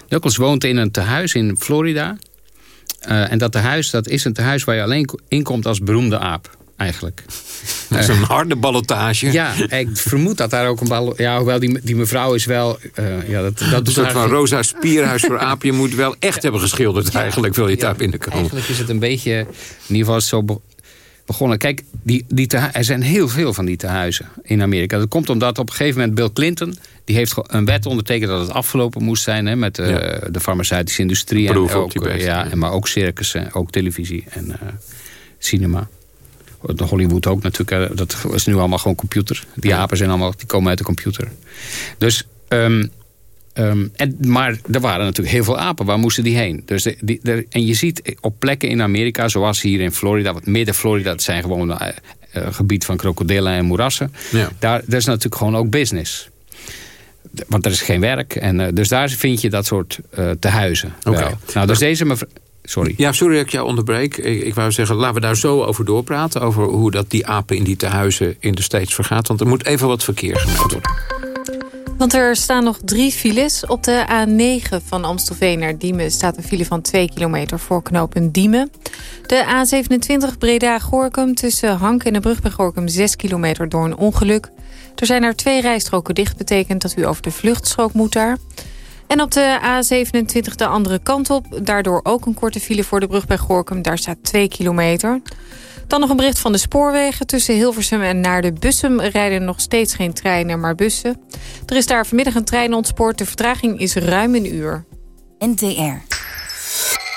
Knuckles woont in een tehuis in Florida. en dat tehuis dat is een tehuis waar je alleen inkomt als beroemde aap. eigenlijk. Dat is een harde ballotage. Ja, ik vermoed dat daar ook een bal... Ja, hoewel die, die mevrouw is wel... Uh, ja, dat, dat een soort van Rosa Spierhuis voor aap. Je moet wel echt hebben geschilderd eigenlijk, wil je ja, daar binnenkomen. Eigenlijk is het een beetje... In ieder geval zo begonnen. Kijk, die, die te, er zijn heel veel van die tehuizen in Amerika. Dat komt omdat op een gegeven moment Bill Clinton... die heeft een wet ondertekend dat het afgelopen moest zijn... Hè, met uh, de farmaceutische industrie. en ook, ja, en maar ook circus, ook televisie en uh, cinema. De Hollywood ook natuurlijk. Dat is nu allemaal gewoon computer. Die apen zijn allemaal, die komen uit de computer. Dus... Um, um, en, maar er waren natuurlijk heel veel apen. Waar moesten die heen? Dus de, die, de, en je ziet op plekken in Amerika, zoals hier in Florida... wat midden Florida, dat zijn gewoon uh, uh, gebied van krokodillen en moerassen. Ja. Daar, daar is natuurlijk gewoon ook business. Want er is geen werk. En, uh, dus daar vind je dat soort tehuizen. Okay. Nou, dus deze mevrouw... Sorry. Ja, sorry dat ik jou onderbreek. Ik, ik, wou zeggen, laten we daar zo over doorpraten. Over hoe dat die apen in die tehuizen in de States vergaat. Want er moet even wat verkeer gemaakt worden. Want er staan nog drie files. Op de A9 van Amstelveen naar Diemen staat een file van 2 kilometer voor knooppunt Diemen. De A27 Breda-Gorkum tussen Hank en de brug bij Gorkum 6 kilometer door een ongeluk. Er zijn er twee rijstroken dicht, betekent dat u over de vluchtstrook moet daar. En op de A27 de andere kant op. Daardoor ook een korte file voor de brug bij Gorkum. Daar staat 2 kilometer. Dan nog een bericht van de spoorwegen. Tussen Hilversum en naar de Bussum rijden nog steeds geen treinen, maar bussen. Er is daar vanmiddag een trein ontspoord. De vertraging is ruim een uur. NTR.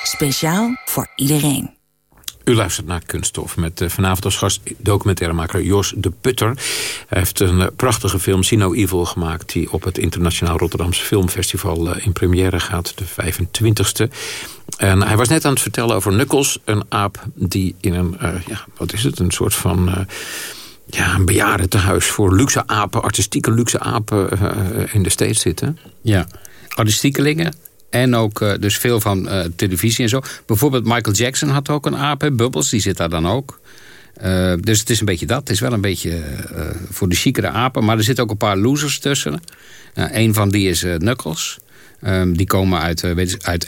Speciaal voor iedereen. U luistert naar Kunststof met uh, vanavond als gast documentairemaker Jos de Putter. Hij heeft een uh, prachtige film Sino Evil gemaakt... die op het Internationaal Rotterdamse Filmfestival uh, in première gaat, de 25e. En hij was net aan het vertellen over Knuckles, een aap die in een, ja, wat is het, een soort van ja, een bejaardentehuis voor luxe apen, artistieke luxe apen in de States zitten. Ja, artistiekelingen en ook uh, dus veel van uh, televisie en zo. Bijvoorbeeld Michael Jackson had ook een aap, hè, Bubbles, die zit daar dan ook. Uh, dus het is een beetje dat. Het is wel een beetje voor de chicere apen. Maar er zitten ook een paar losers tussen. een van die is Knuckles. Um, die komen uit, uit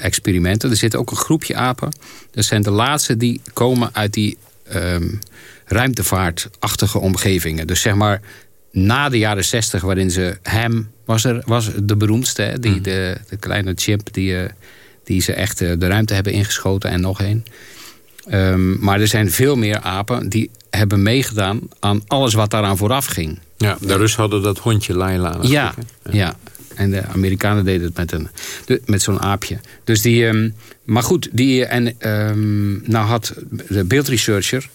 experimenten. Er zit ook een groepje apen. Dat zijn de laatste die komen uit die um, ruimtevaartachtige omgevingen. Dus zeg maar na de jaren zestig waarin ze hem was, er, was de beroemdste. Hè? Die, mm. de, de kleine chip die, uh, die ze echt uh, de ruimte hebben ingeschoten en nog één. Um, maar er zijn veel meer apen die hebben meegedaan aan alles wat daaraan vooraf ging. Ja, de Russen hadden dat hondje Laila. Ja, ja, ja. En de Amerikanen deden het met, een, met zo'n aapje. Dus die, um, maar goed, die, en um, nou had de beeldresearcher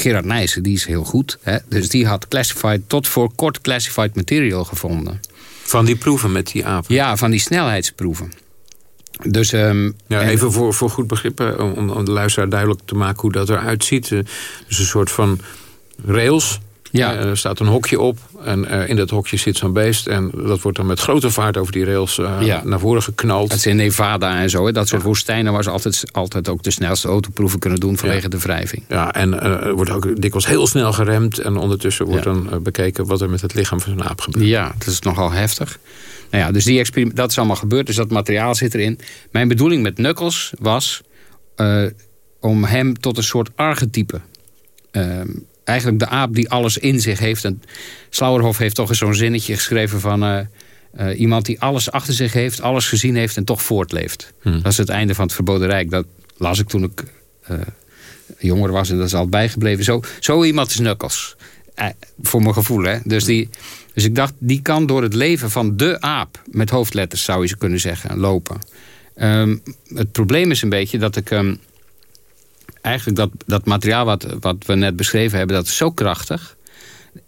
Gerard Nijssen, die is heel goed. Hè? Dus die had classified, tot voor kort classified material gevonden. Van die proeven met die apen? Ja, van die snelheidsproeven. Dus, um, ja, even voor, voor goed begrip, om, om de luisteraar duidelijk te maken hoe dat eruit ziet. Eh, dus een soort van rails ja. Eh, er staat een hokje op en uh, in dat hokje zit zo'n beest. En dat wordt dan met grote vaart over die rails uh, naar voren geknald. Het is in Nevada en zo. Hè? Dat soort ja. woestijnen waar ze altijd, altijd ook de snelste autoproeven kunnen doen vanwege de wrijving. Ja, en er wordt ook dikwijls heel snel geremd. En ondertussen wordt dan bekeken wat er met het lichaam van zo'n aap gebeurt. Ja, dat is nogal heftig. Nou ja, dus die experiment, dat is allemaal gebeurd. Dus dat materiaal zit erin. Mijn bedoeling met Knuckles was om hem tot een soort archetype ehm, eigenlijk de aap die alles in zich heeft. En Slauerhoff heeft toch eens zo'n zinnetje geschreven van... Uh, uh, iemand die alles achter zich heeft, alles gezien heeft en toch voortleeft. Hmm. Dat is het einde van het Verboden Rijk. Dat las ik toen ik uh, jonger was en dat is al bijgebleven. Zo, zo iemand is Knuckles. voor mijn gevoel, hè. Dus, die, dus ik dacht, die kan door het leven van de aap... met hoofdletters zou je ze kunnen zeggen, lopen. Um, het probleem is een beetje dat ik... Um, eigenlijk dat, dat materiaal wat, wat we net beschreven hebben, dat is zo krachtig.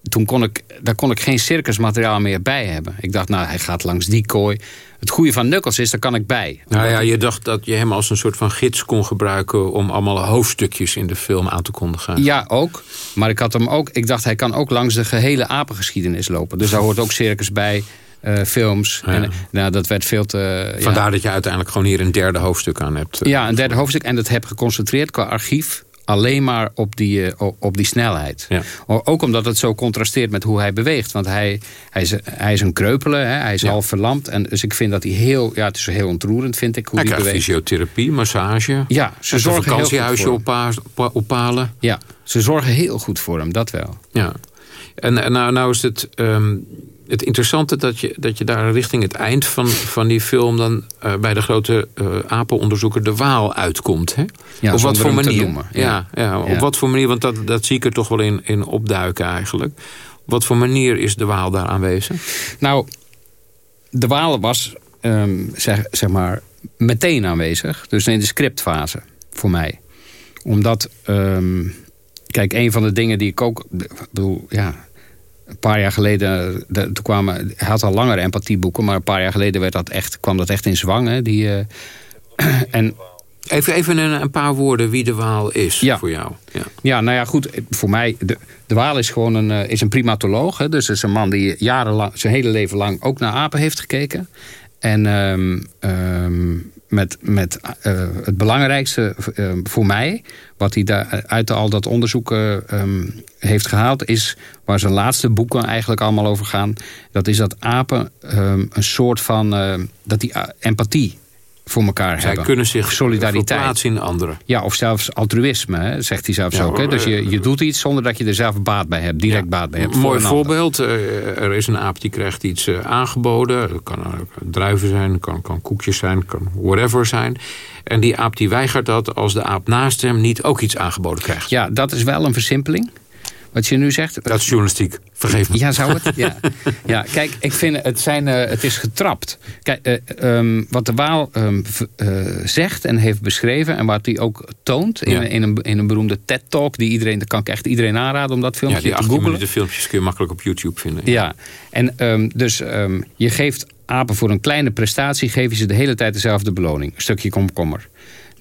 Toen kon ik, daar kon ik geen circusmateriaal meer bij hebben. Ik dacht, nou, hij gaat langs die kooi. Het goede van Knuckles is, daar kan ik bij. Nou ja, je dacht dat je hem als een soort van gids kon gebruiken... om allemaal hoofdstukjes in de film aan te kondigen. Ja, ook. Maar ik had hem ook. Ik dacht, hij kan ook langs de gehele apengeschiedenis lopen. Dus daar hoort ook circus bij. Uh, films. Ja. En, nou, dat werd veel te... Vandaar ja. dat je uiteindelijk gewoon hier een derde hoofdstuk aan hebt. Ja, een derde hoofdstuk. En dat heb geconcentreerd qua archief alleen maar op die, uh, op die snelheid. Ja. Ook omdat het zo contrasteert met hoe hij beweegt. Want hij, hij, is, hij is een kreupele, hè? hij is ja. half verlamd. En dus ik vind dat hij heel... Ja, het is heel ontroerend, vind ik, hoe hij, hij beweegt. fysiotherapie, massage. Ja, ze zorgen vakantiehuisje oppa ophalen. Ja, Ze zorgen heel goed voor hem, dat wel. Ja. En, en nou, nou is het, ehm, het interessante dat je, dat je daar richting het eind van, van die film... dan eh, bij de grote uh, apenonderzoeker de Waal uitkomt. Hè? Ja, op wat voor manier? Noemen, ja. Ja, op wat voor manier? Want dat, dat zie ik er toch wel in, in opduiken eigenlijk. Op wat voor manier is de Waal daar aanwezig? Nou, de Waal was um, zeg, zeg maar meteen aanwezig. Dus in de scriptfase voor mij. Omdat... Um, kijk, een van de dingen die ik ook... bedoel, ja, een paar jaar geleden, de, toen kwamen, hij had al langere empathieboeken, maar een paar jaar geleden werd dat echt, kwam dat echt in zwang. Hè, die, uh, en, even even een, een, paar woorden wie de Waal is ja. voor jou. Ja. ja, nou ja, goed. Voor mij, de, de Waal is gewoon een, uh, is een primatoloog. Hè, dus is een man die jarenlang, zijn hele leven lang ook naar apen heeft gekeken. En um, um, met, met uh, het belangrijkste uh, voor mij... wat hij daar uit al dat onderzoek uh, um, heeft gehaald... is waar zijn laatste boeken eigenlijk allemaal over gaan... dat is dat apen een soort van... dat die empathie voor elkaar Zij hebben. kunnen zich solidariteit verplaatsen in anderen. Ja, of zelfs altruïsme, hè, zegt hij zelfs Ja, ook. Hè? Dus je, je doet iets zonder dat je er zelf baat bij hebt. Direct baat bij hebt. Een mooi voorbeeld. eh, er is een aap die krijgt iets eh, aangeboden. Dat kan eh, druiven zijn, kan, kan koekjes zijn, kan whatever zijn. En die aap die weigert dat als de aap naast hem niet ook iets aangeboden krijgt. Ja, dat is wel een versimpeling. Wat je nu zegt. Dat is journalistiek. Vergeef me. Ja, zou het? Ja. ja, kijk, ik vind het, zijn, uh, het is getrapt. Kijk, uh, um, wat de Waal um, uh, zegt en heeft beschreven... en wat hij ook toont in, Ja. in, een, in een beroemde TED-talk... die iedereen, dat kan ik echt iedereen aanraden om dat Ja, filmpje die te 18 googlen. minuten filmpjes kun je makkelijk op YouTube vinden. Ja, en um, dus je geeft apen voor een kleine prestatie... geef je ze de hele tijd dezelfde beloning. Een stukje komkommer.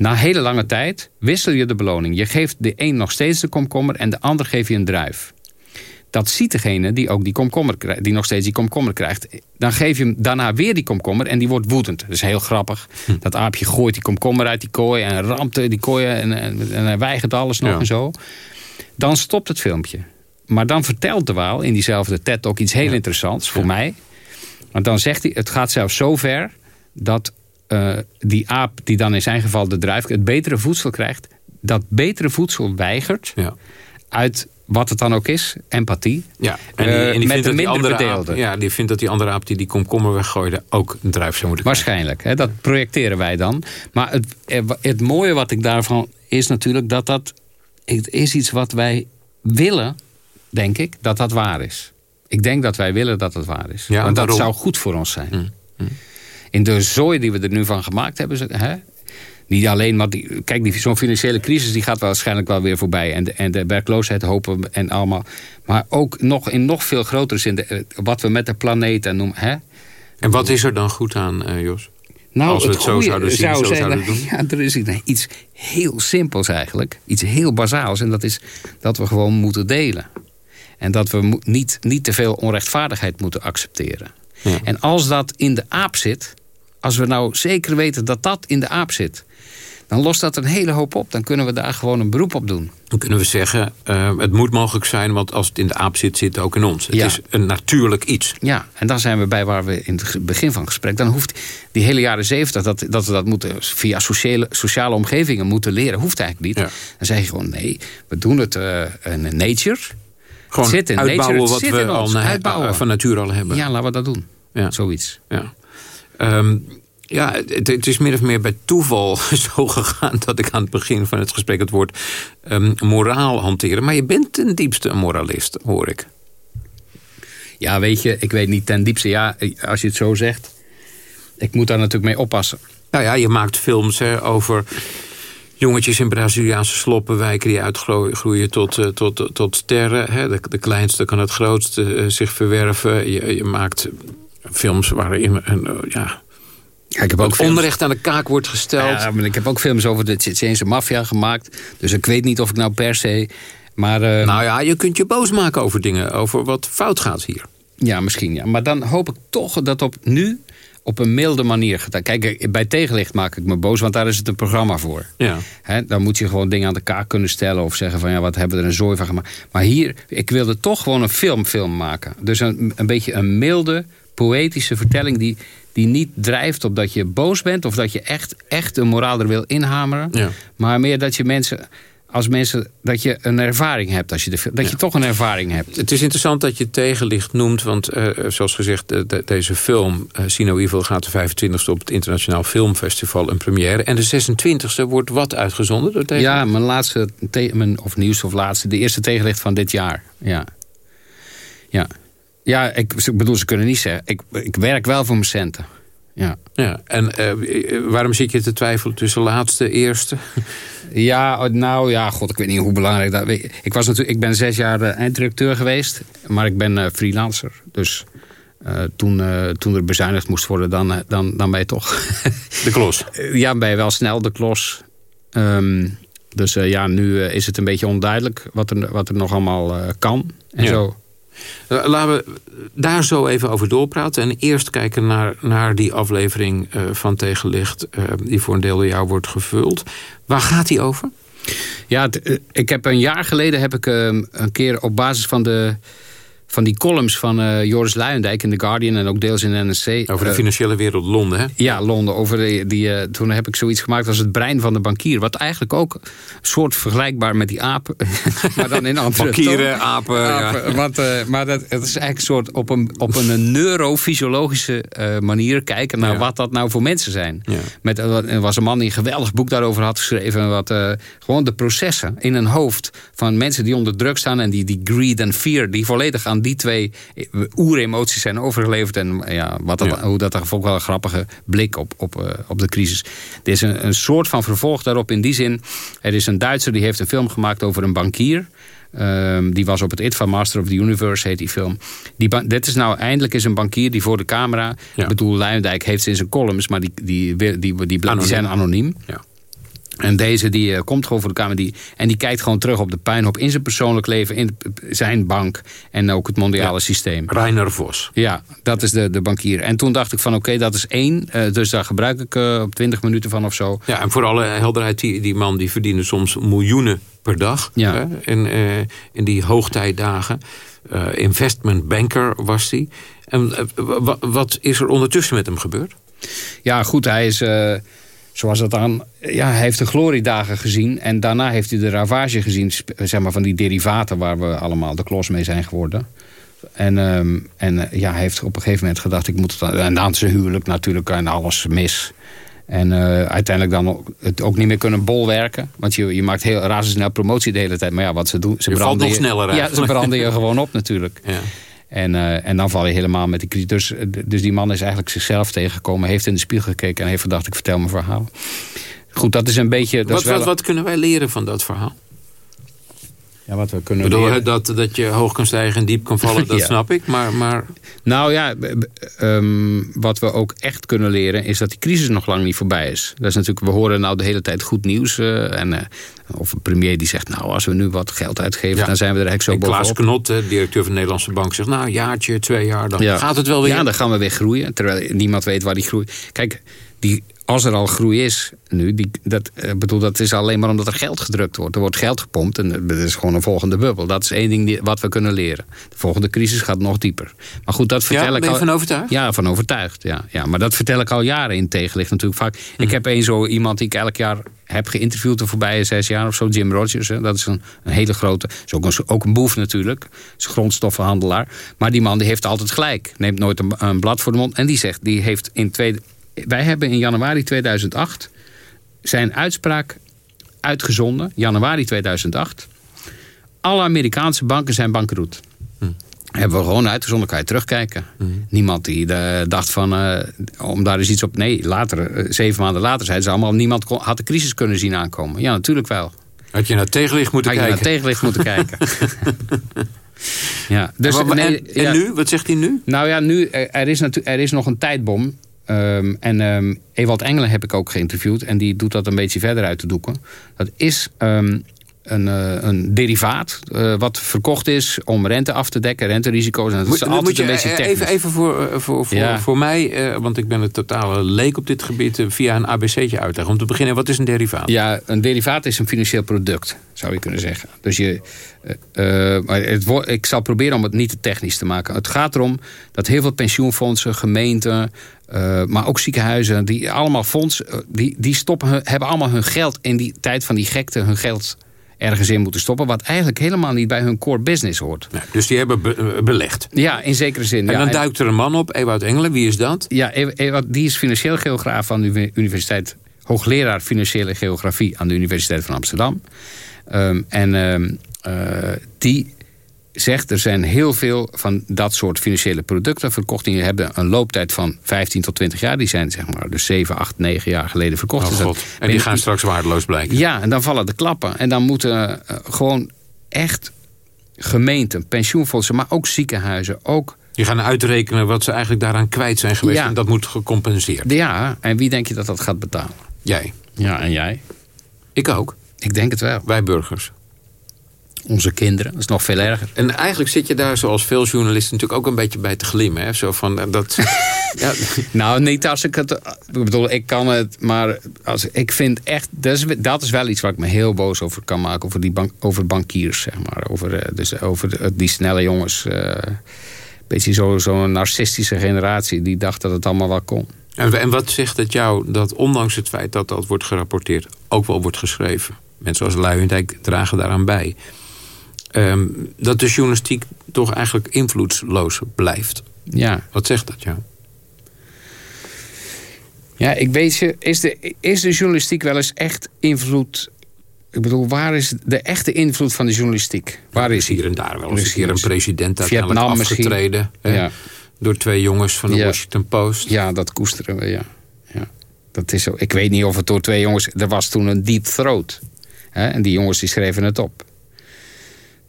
Na hele lange tijd wissel je de beloning. Je geeft de een nog steeds de komkommer en de ander geef je een druif. Dat ziet degene die ook die komkommer krijgt, die nog steeds die komkommer krijgt. Dan geef je hem daarna weer die komkommer en die wordt woedend. Dat is heel grappig. Hm. Dat aapje gooit die komkommer uit die kooi en ramt die kooi en, en, en hij weigert alles nog Ja. en zo. Dan stopt het filmpje. Maar dan vertelt de Waal in diezelfde TED ook iets heel interessants voor mij. Want dan zegt hij, het gaat zelfs zo ver dat uh, die aap die dan in zijn geval de druif het betere voedsel krijgt, dat betere voedsel weigert Ja. uit wat het dan ook is, empathie. Ja, en die, Eh, en die met vindt de dat die minder andere bedeelde. aap, ja, die vindt dat die andere aap die die komkommer weggooide ook een druif zou moeten Waarschijnlijk, hè, dat projecteren wij dan. Maar het, eh, het mooie wat ik daarvan is natuurlijk dat dat het is iets wat wij willen, denk ik, dat dat waar is. Ik denk dat wij willen dat het waar is. Ja, Want dat waarom? zou goed voor ons zijn. Mm, In de zooi die we er nu van gemaakt hebben, hè, niet alleen, maar die, kijk, die, zo'n financiële crisis die gaat waarschijnlijk wel weer voorbij. En de, en de werkloosheid hopen we en allemaal. Maar ook nog in nog veel grotere zin, de, eh, wat we met de planeet en noemen. Hè? En wat is er dan goed aan, eh, Jos? Nou, Als we het, het zo zouden zien, zou zo zijn, zouden doen. Ja, er is iets- heel simpels eigenlijk. Iets heel bazaals. En dat is dat we gewoon moeten delen. En dat we niet, niet te veel onrechtvaardigheid moeten accepteren. En als dat in de aap zit... als we nou zeker weten dat dat in de aap zit... dan lost dat een hele hoop op. Dan kunnen we daar gewoon een beroep op doen. Dan kunnen we zeggen, eh, het moet mogelijk zijn... want als het in de aap zit, zit het ook in ons. Het Ja. is een natuurlijk iets. Ja, en dan zijn we bij waar we in het begin van het gesprek... dan hoeft die hele jaren zeventig, dat, dat we dat moeten via sociale, sociale omgevingen moeten leren... hoeft eigenlijk niet. Dan zeg je gewoon, nee, we doen het eh, in nature. Gewoon het zit in uitbouwen nature, het wat we al na- van nature al hebben. Ja, laten we dat doen. Ja. Zoiets. Ja. Ehm, ja, het, het is min of meer bij toeval zo gegaan... dat ik aan het begin van het gesprek het woord ehm, moraal hanteren. Maar je bent ten diepste een moralist, hoor ik. Ja, weet je, ik weet niet ten diepste. Ja, als je het zo zegt. Ik moet daar natuurlijk mee oppassen. Nou ja, je maakt films hè, over jongetjes in Braziliaanse sloppenwijken... die uitgroeien tot, eh, tot, tot sterren. Hè. De, de kleinste kan het grootste eh, zich verwerven. Je, je maakt films waarin een, eh, ja, Ja, ik heb ook films- onrecht aan de kaak wordt gesteld. Ja, maar ik heb ook films over de Tsjetsjense maffia gemaakt. Dus ik weet niet of ik nou per se... Maar, eh, Nou ja, je kunt je boos maken over dingen, over wat fout gaat hier. Ja, misschien ja. Maar dan hoop ik toch dat op nu op een milde manier gedaan. Kijk, bij tegenlicht maak ik me boos, want daar is het een programma voor. Ja. Dan moet je gewoon dingen aan de kaak kunnen stellen... of zeggen van ja, wat hebben we er een zooi van gemaakt. Maar hier, ik wilde toch gewoon een filmfilm maken. Dus een, een beetje een milde, poëtische vertelling... die, die niet drijft op dat je boos bent... of dat je echt, echt een moraal er wil inhameren. Ja. Maar meer dat je mensen als mensen dat je een ervaring hebt. Als je de, dat je toch een ervaring hebt. Het is interessant dat je tegenlicht noemt. Want uh, zoals gezegd, de, de, deze film... Uh, Sino Evil gaat de 25e op het Internationaal Filmfestival een première. En de 26e wordt wat uitgezonden door tegenlicht? Ja, mijn laatste... Mijn, of nieuws of laatste. De eerste tegenlicht van dit jaar. Ja. Ja. Ja, ik, ik bedoel, ze kunnen niet zeggen... Ik, ik werk wel voor mijn centen. Ja. ja. En uh, waarom zit je te twijfelen tussen laatste, eerste? Ja, nou ja, god, ik weet niet hoe belangrijk dat. Ik, was natuurlijk, ik ben zes jaar uh, einddirecteur geweest, maar ik ben uh, freelancer. Dus toen, toen er bezuinigd moest worden, dan, dan, dan ben je toch... de klos? ja, ben je wel snel de klos. Um, dus ja, nu is het een beetje onduidelijk wat er, wat er nog allemaal kan en ja. zo. Eh, laten we daar zo even over doorpraten. En eerst kijken naar, naar die aflevering uh, van Tegenlicht... Uh, die voor een deel door jou wordt gevuld. Waar gaat die over? Ja, ik heb een jaar geleden heb ik een keer op basis van de van die columns van uh, Joris Luijendijk in The Guardian... en ook deels in NSC. Over de financiële wereld Londen, hè? Ja, Londen. Over die, die uh, toen heb ik zoiets gemaakt als het brein van de bankier. Wat eigenlijk ook een soort vergelijkbaar met die apen. maar dan in andere Bankieren, apen, apen, ja. Want, maar dat, het is eigenlijk een soort op een, op een neurofysiologische manier... kijken naar ja. wat dat nou voor mensen zijn. Ja. Met, er was een man die een geweldig boek daarover had geschreven. Wat, gewoon de processen in een hoofd van mensen die onder druk staan... en die, die greed en fear, die volledig aan die twee oeremoties zijn overgeleverd. En ja, wat dat, ja. hoe dat er ook wel een grappige blik op, op, uh, op de crisis. Er is een, een soort van vervolg daarop in die zin. Er is een Duitser die heeft een film gemaakt over een bankier. Um, die was op het ITVA Master of the Universe, heet die film. Die dit is nou eindelijk is een bankier die voor de camera... Ja. Ik bedoel, Luijendijk heeft ze in zijn columns... maar die, die, die, die, die, die zijn anoniem. Ja. En deze die uh, komt gewoon voor de Kamer die, en die kijkt gewoon terug op de puinhoop in zijn persoonlijk leven, in zijn bank en ook het mondiale ja. systeem. Reiner Vos. Ja, dat is de, de bankier. En toen dacht ik van oké, okay, dat is één, uh, dus daar gebruik ik uh, op 20 minuten van of zo. Ja, en voor alle helderheid, die, die man die verdiende soms miljoenen per dag ja. hè, in, in die hoogtijdagen. investment banker was hij. En wat is er ondertussen met hem gebeurd? Ja, goed, hij is zoals dat dan... Ja, hij heeft de gloriedagen gezien. En daarna heeft hij de ravage gezien zeg maar, van die derivaten... waar we allemaal de klos mee zijn geworden. En, um, en ja, hij heeft op een gegeven moment gedacht... ik moet het, en dan zijn huwelijk natuurlijk en alles mis. En uh, uiteindelijk dan het ook niet meer kunnen bolwerken. Want je, je maakt heel razendsnel promotie de hele tijd. Maar ja, wat ze doen... Ze je branden nog sneller Ja, ze branden je gewoon op natuurlijk. Ja. En, uh, en dan val je helemaal met die crisis. Dus, dus die man is eigenlijk zichzelf tegengekomen. Heeft in de spiegel gekeken en heeft gedacht... ik vertel mijn verhaal. Goed, dat is een beetje... Dat wat, is wel... wat, wat kunnen wij leren van dat verhaal? Ja, wat we kunnen bedoel, dat, dat je hoog kan stijgen en diep kan vallen, dat ja. snap ik. Maar, maar... Nou ja, um, wat we ook echt kunnen leren... is dat die crisis nog lang niet voorbij is. Dat is natuurlijk, we horen nou de hele tijd goed nieuws. Uh, en, uh, of een premier die zegt... nou, als we nu wat geld uitgeven, ja. dan zijn we er eigenlijk zo en bovenop. Klaas Knot, de directeur van de Nederlandse Bank, zegt... nou, een jaartje, twee jaar, dan ja. gaat het wel weer. Ja, dan gaan we weer groeien. Terwijl niemand weet waar die groei... Kijk, die, als er al groei is nu, die, dat, uh, bedoel, dat is alleen maar omdat er geld gedrukt wordt. Er wordt geld gepompt en dat is gewoon een volgende bubbel. Dat is één ding die, wat we kunnen leren. De volgende crisis gaat nog dieper. Maar goed, dat vertel ja, ik ben je al, van overtuigd? Ja, van overtuigd. Ja, ja, maar dat vertel ik al jaren in tegenlicht natuurlijk vaak. Mm -hmm. Ik heb één zo iemand die ik elk jaar heb geïnterviewd de voorbije zes jaar of zo. Jim Rogers, hè, dat is een, een hele grote... is ook een, ook een boef natuurlijk. is een grondstoffenhandelaar. Maar die man die heeft altijd gelijk. Neemt nooit een, een blad voor de mond. En die zegt, die heeft in twee wij hebben in januari 2008 zijn uitspraak uitgezonden. Januari 2008. Alle Amerikaanse banken zijn bankroet. Hm. Hebben we gewoon uitgezonden, kan je terugkijken. Hm. Niemand die uh, dacht van, uh, om daar eens iets op... Nee, later, uh, zeven maanden later zeiden ze allemaal... niemand kon, had de crisis kunnen zien aankomen. Ja, natuurlijk wel. Had je naar tegenlicht moeten kijken? Had je naar tegenlicht moeten kijken. ja, dus, en, nee, en ja, nu? Wat zegt hij nu? Nou ja, nu, er is, er is nog een tijdbom... Um, en um, Ewald Engelen heb ik ook geïnterviewd. En die doet dat een beetje verder uit te doeken. Dat is um, een, uh, een derivaat uh, wat verkocht is om rente af te dekken, renterisico's. En dat moet, is altijd moet je een beetje technisch. Even, even voor, voor, voor, ja. voor mij, uh, want ik ben een totale leek op dit gebied... via een ABC'tje uitleggen. Om te beginnen, wat is een derivaat? Ja, een derivaat is een financieel product, zou je kunnen zeggen. Dus je, maar het, ik zal proberen om het niet te technisch te maken. Het gaat erom dat heel veel pensioenfondsen, gemeenten... Uh, maar ook ziekenhuizen, die allemaal fonds, die, die stoppen, hebben allemaal hun geld in die tijd van die gekte, hun geld ergens in moeten stoppen... wat eigenlijk helemaal niet bij hun core business hoort. dus die hebben be- belegd? Ja, in zekere zin. En ja. dan duikt er een man op, Ewout Engelen. Wie is dat? Ja, Ewout, die is financieel geograaf aan de universiteit... hoogleraar financiële geografie aan de Universiteit van Amsterdam. Ehm, en ehm, eh, die zegt, er zijn heel veel van dat soort financiële producten verkocht. Die hebben een looptijd van 15 tot 20 jaar. Die zijn zeg maar dus 7, 8, 9 jaar geleden verkocht. Oh, Dus dat-. En die gaan straks waardeloos blijken. Ja, en dan vallen de klappen. En dan moeten eh, gewoon echt gemeenten, pensioenfondsen... maar ook ziekenhuizen, ook Die gaan uitrekenen wat ze eigenlijk daaraan kwijt zijn geweest. Ja. En dat moet gecompenseerd. Ja, en wie denk je dat dat gaat betalen? Jij. Ja, en jij? Ik ook. Ik denk het wel. Wij burgers. Onze kinderen, dat is nog veel erger. En eigenlijk zit je daar zoals veel journalisten natuurlijk ook een beetje bij te glimmen. Hè? Zo van, eh, dat, ja, Nou, niet als ik het... Ik bedoel, ik kan het, maar als, ik vind echt... Dat is, dat is wel iets waar ik me heel boos over kan maken. Over, die bank, over bankiers, zeg maar. Over, eh, dus over de- die snelle jongens. eh, beetje zo'n zo narcistische generatie die dacht dat het allemaal wel kon. En, en wat zegt het jou dat ondanks het feit dat dat wordt gerapporteerd... ook wel wordt geschreven? Mensen als Luijendijk dragen daaraan bij. Ehm, dat de journalistiek toch eigenlijk invloedsloos blijft. Ja. Wat zegt dat jou? Ja, ik weet je, is de, is de journalistiek wel eens echt invloed... Ik bedoel, waar is de echte invloed van de journalistiek? Waar is hier en daar wel eens keer een president uiteindelijk Vietnam afgetreden. hè, Ja. Door twee jongens van de Ja. Washington Post. Ja, dat koesteren we, ja. ja. Dat is zo. Ik weet niet of het door twee jongens... Er was toen een deep throat. Hè? En die jongens die schreven het op.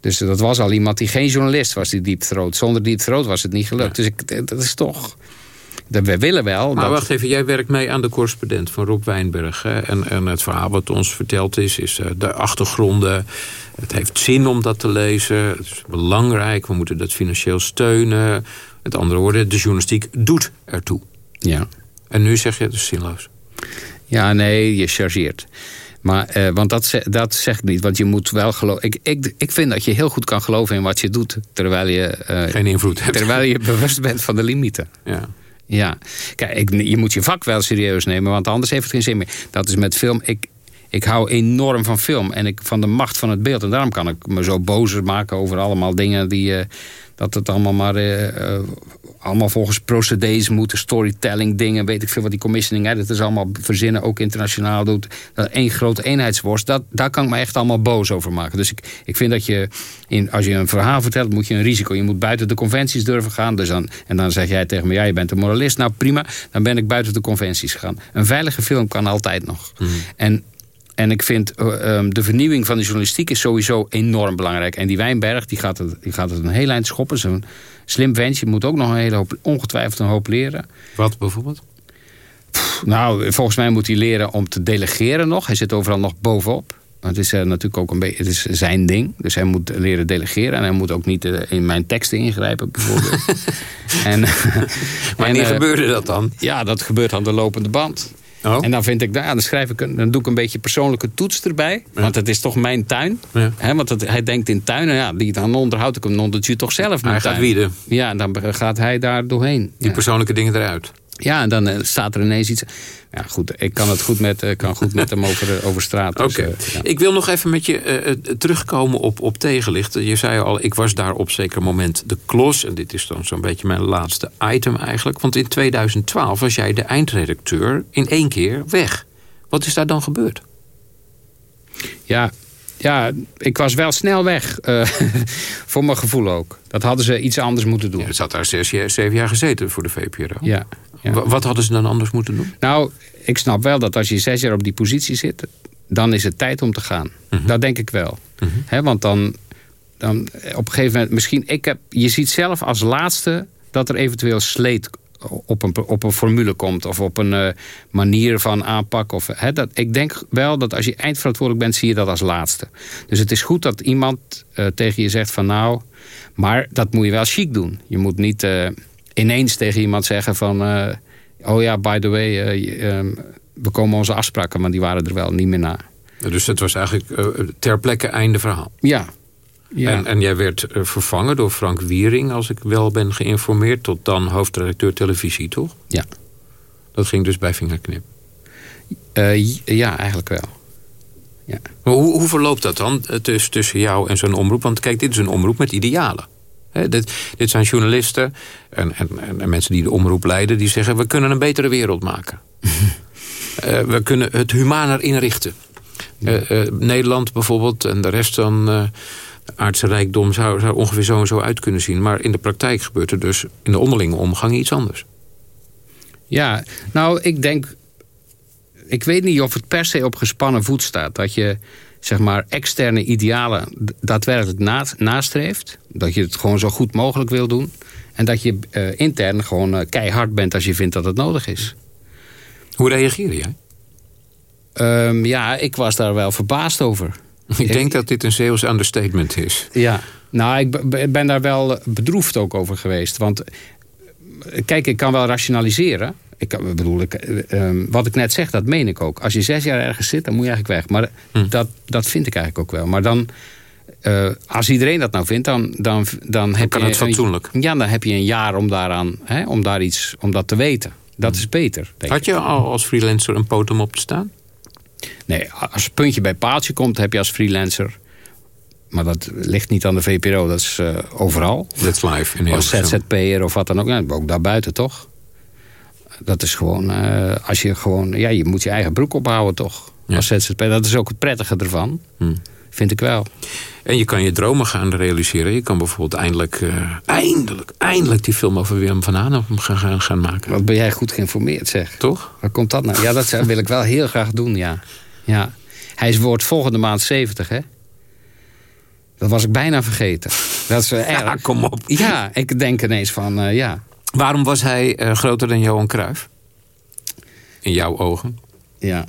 Dus dat was al iemand die geen journalist was, die deep throat. Zonder deep throat was het niet gelukt. Dus ik, dat is toch... dat We willen wel... Maar dat, wacht even, jij werkt mee aan de correspondent van Rob Wijnberg. Hè? En, en het verhaal wat ons verteld is, is eh, de achtergronden. Het heeft zin om dat te lezen. Het is belangrijk, we moeten dat financieel steunen. Met andere woorden, de journalistiek doet ertoe. Ja. En nu zeg je, het is zinloos. Ja, nee, je chargeert. Maar, eh, want dat, dat zeg ik niet. Want je moet wel geloven. Ik, ik, ik vind dat je heel goed kan geloven in wat je doet. Terwijl je. eh, Geen invloed hebt. Terwijl je bewust bent van de limieten. Ja. Ja. Kijk, ik, je moet je vak wel serieus nemen. Want anders heeft het geen zin meer. Dat is met film. Ik, ik hou enorm van film. En ik, van de macht van het beeld. En daarom kan ik me zo bozer maken over allemaal dingen die. eh, dat het allemaal maar. Allemaal volgens procedés moeten, storytelling dingen, weet ik veel wat die commissioning, hè, dat is allemaal verzinnen, ook internationaal doet. Dat één grote eenheidsworst, dat, daar kan ik me echt allemaal boos over maken. Dus ik, ik vind dat je, in, als je een verhaal vertelt, moet je een risico. Je moet buiten de conventies durven gaan. Dus dan, en dan zeg jij tegen me, ja, je bent een moralist. Nou prima, dan ben ik buiten de conventies gegaan. Een veilige film kan altijd nog. En en ik vind eh, ehm, de vernieuwing van de journalistiek is sowieso enorm belangrijk. En die Wijnberg die gaat, het, die gaat het een heel eind schoppen. Zo'n slim ventje moet ook nog een hele hoop, ongetwijfeld een hoop leren. Wat bijvoorbeeld? Pff, nou, volgens mij moet hij leren om te delegeren nog. Hij zit overal nog bovenop. Het is eh, natuurlijk ook een beetje het is zijn ding. Dus hij moet leren delegeren. En hij moet ook niet eh, in mijn teksten ingrijpen, bijvoorbeeld. en, Wanneer en, gebeurde dat dan? Ja, dat gebeurt aan de lopende band. En dan vind ik, nou, dan schrijf ik, een- dan doe ik een beetje persoonlijke toets erbij. Want het is toch mijn tuin. Hè, want het- hij denkt in tuinen, ja, die, dan onderhoud ik hem, je toch zelf Hij gaat tuin. wieden. Ja, dan gaat hij daar doorheen. Die persoonlijke dingen eruit. Ja, en dan eh, staat er ineens iets. Ja, goed, ik kan het goed met, eh, kan goed met hem over, over straat. Dus, Oké. eh, ja. Ik wil nog even met je terugkomen op, op tegenlicht. Je zei al, ik was daar op zeker moment de klos. En dit is dan zo'n beetje mijn laatste item eigenlijk. Want in 2012 was jij de eindredacteur in één keer weg. Wat is daar dan gebeurd? Ja, ja, ik was wel snel weg. eh, voor mijn gevoel ook. Dat hadden ze iets anders moeten doen. Je zat daar zes, zeven jaar gezeten voor de VPRO. Ja. Wa- Wat hadden ze dan anders moeten doen? Nou, ik snap wel dat als je zes jaar op die positie zit... dan is het tijd om te gaan. Dat denk ik wel. Hè, want dan, dan op een gegeven moment... Misschien, ik heb, je ziet zelf als laatste dat er eventueel sleet op een, op een formule komt... of op een eh, manier van aanpak. Of, hè, dat, ik denk wel dat als je eindverantwoordelijk bent... zie je dat als laatste. Dus het is goed dat iemand eh, tegen je zegt van... nou, maar dat moet je wel chic doen. Je moet niet eh, ineens tegen iemand zeggen van... oh ja, by the way, eh, ehm, we komen onze afspraken... maar die waren er wel niet meer na. Dus het was eigenlijk ter plekke einde verhaal. Ja. Ja. En, en jij werd eh, vervangen door Frank Wiering, als ik wel ben geïnformeerd... tot dan hoofdredacteur televisie, toch? Ja. Dat ging dus bij Vingerknip. J- ja, eigenlijk wel. Ja. Maar hoe, hoe verloopt dat dan eh, tussen, tussen jou en zo'n omroep? Want kijk, dit is een omroep met idealen. Dit, dit zijn journalisten en, en, en, en mensen die de omroep leiden... die zeggen, we kunnen een betere wereld maken. We kunnen het humaner inrichten. Nederland bijvoorbeeld en de rest van eh, de aardse rijkdom... Zou, zou ongeveer zo en zo uit kunnen zien. Maar in de praktijk gebeurt er dus in de onderlinge omgang iets anders. Ja, nou, ik denk... Ik weet niet of het per se op gespannen voet staat. Dat je, zeg maar, externe idealen daadwerkelijk na, nastreeft. Dat je het gewoon zo goed mogelijk wil doen. En dat je eh, intern gewoon eh, keihard bent als je vindt dat het nodig is. Hoe reageer jij? Ehm, ja, ik was daar wel verbaasd over. Ik denk dat dit een Zeeuws understatement is. Ja, nou, ik ben daar wel bedroefd ook over geweest. Want eh, kijk, ik kan wel rationaliseren. Ik bedoel, ik, eh, ehm, wat ik net zeg, dat meen ik ook. Als je zes jaar ergens zit, dan moet je eigenlijk weg. Maar dat, dat vind ik eigenlijk ook wel. Maar dan, eh, als iedereen dat nou vindt, dan, dan, dan heb kan je... het fatsoenlijk. Een, ja, dan heb je een jaar om, daaraan, hè, om daar iets, om dat te weten. Dat is beter, Had je al als freelancer een poot om op te staan? Nee, als het puntje bij paaltje komt, heb je als freelancer... maar dat ligt niet aan de VPRO, dat is eh, overal. Is live in Als Hilversum. ZZP'er of wat dan ook. Ja, ook daarbuiten, toch? Dat is gewoon... eh, als je gewoon... Ja, je moet je eigen broek ophouden, toch? Als ZZP'er. Dat is ook het prettige ervan. Vind ik wel. En je kan je dromen gaan realiseren. Je kan bijvoorbeeld eindelijk, eh, eindelijk, eindelijk die film over Willem van Hanegem gaan, gaan, gaan maken. Wat ben jij goed geïnformeerd, zeg. Toch? Waar komt dat nou? Ja, dat wil ik wel heel graag doen, ja. ja. Hij wordt volgende maand 70, hè? Dat was ik bijna vergeten. Dat is uh, Ja, kom op. Ja, ik denk ineens van, eh, ja. Waarom was hij eh, groter dan Johan Cruijff? In jouw ogen? Ja.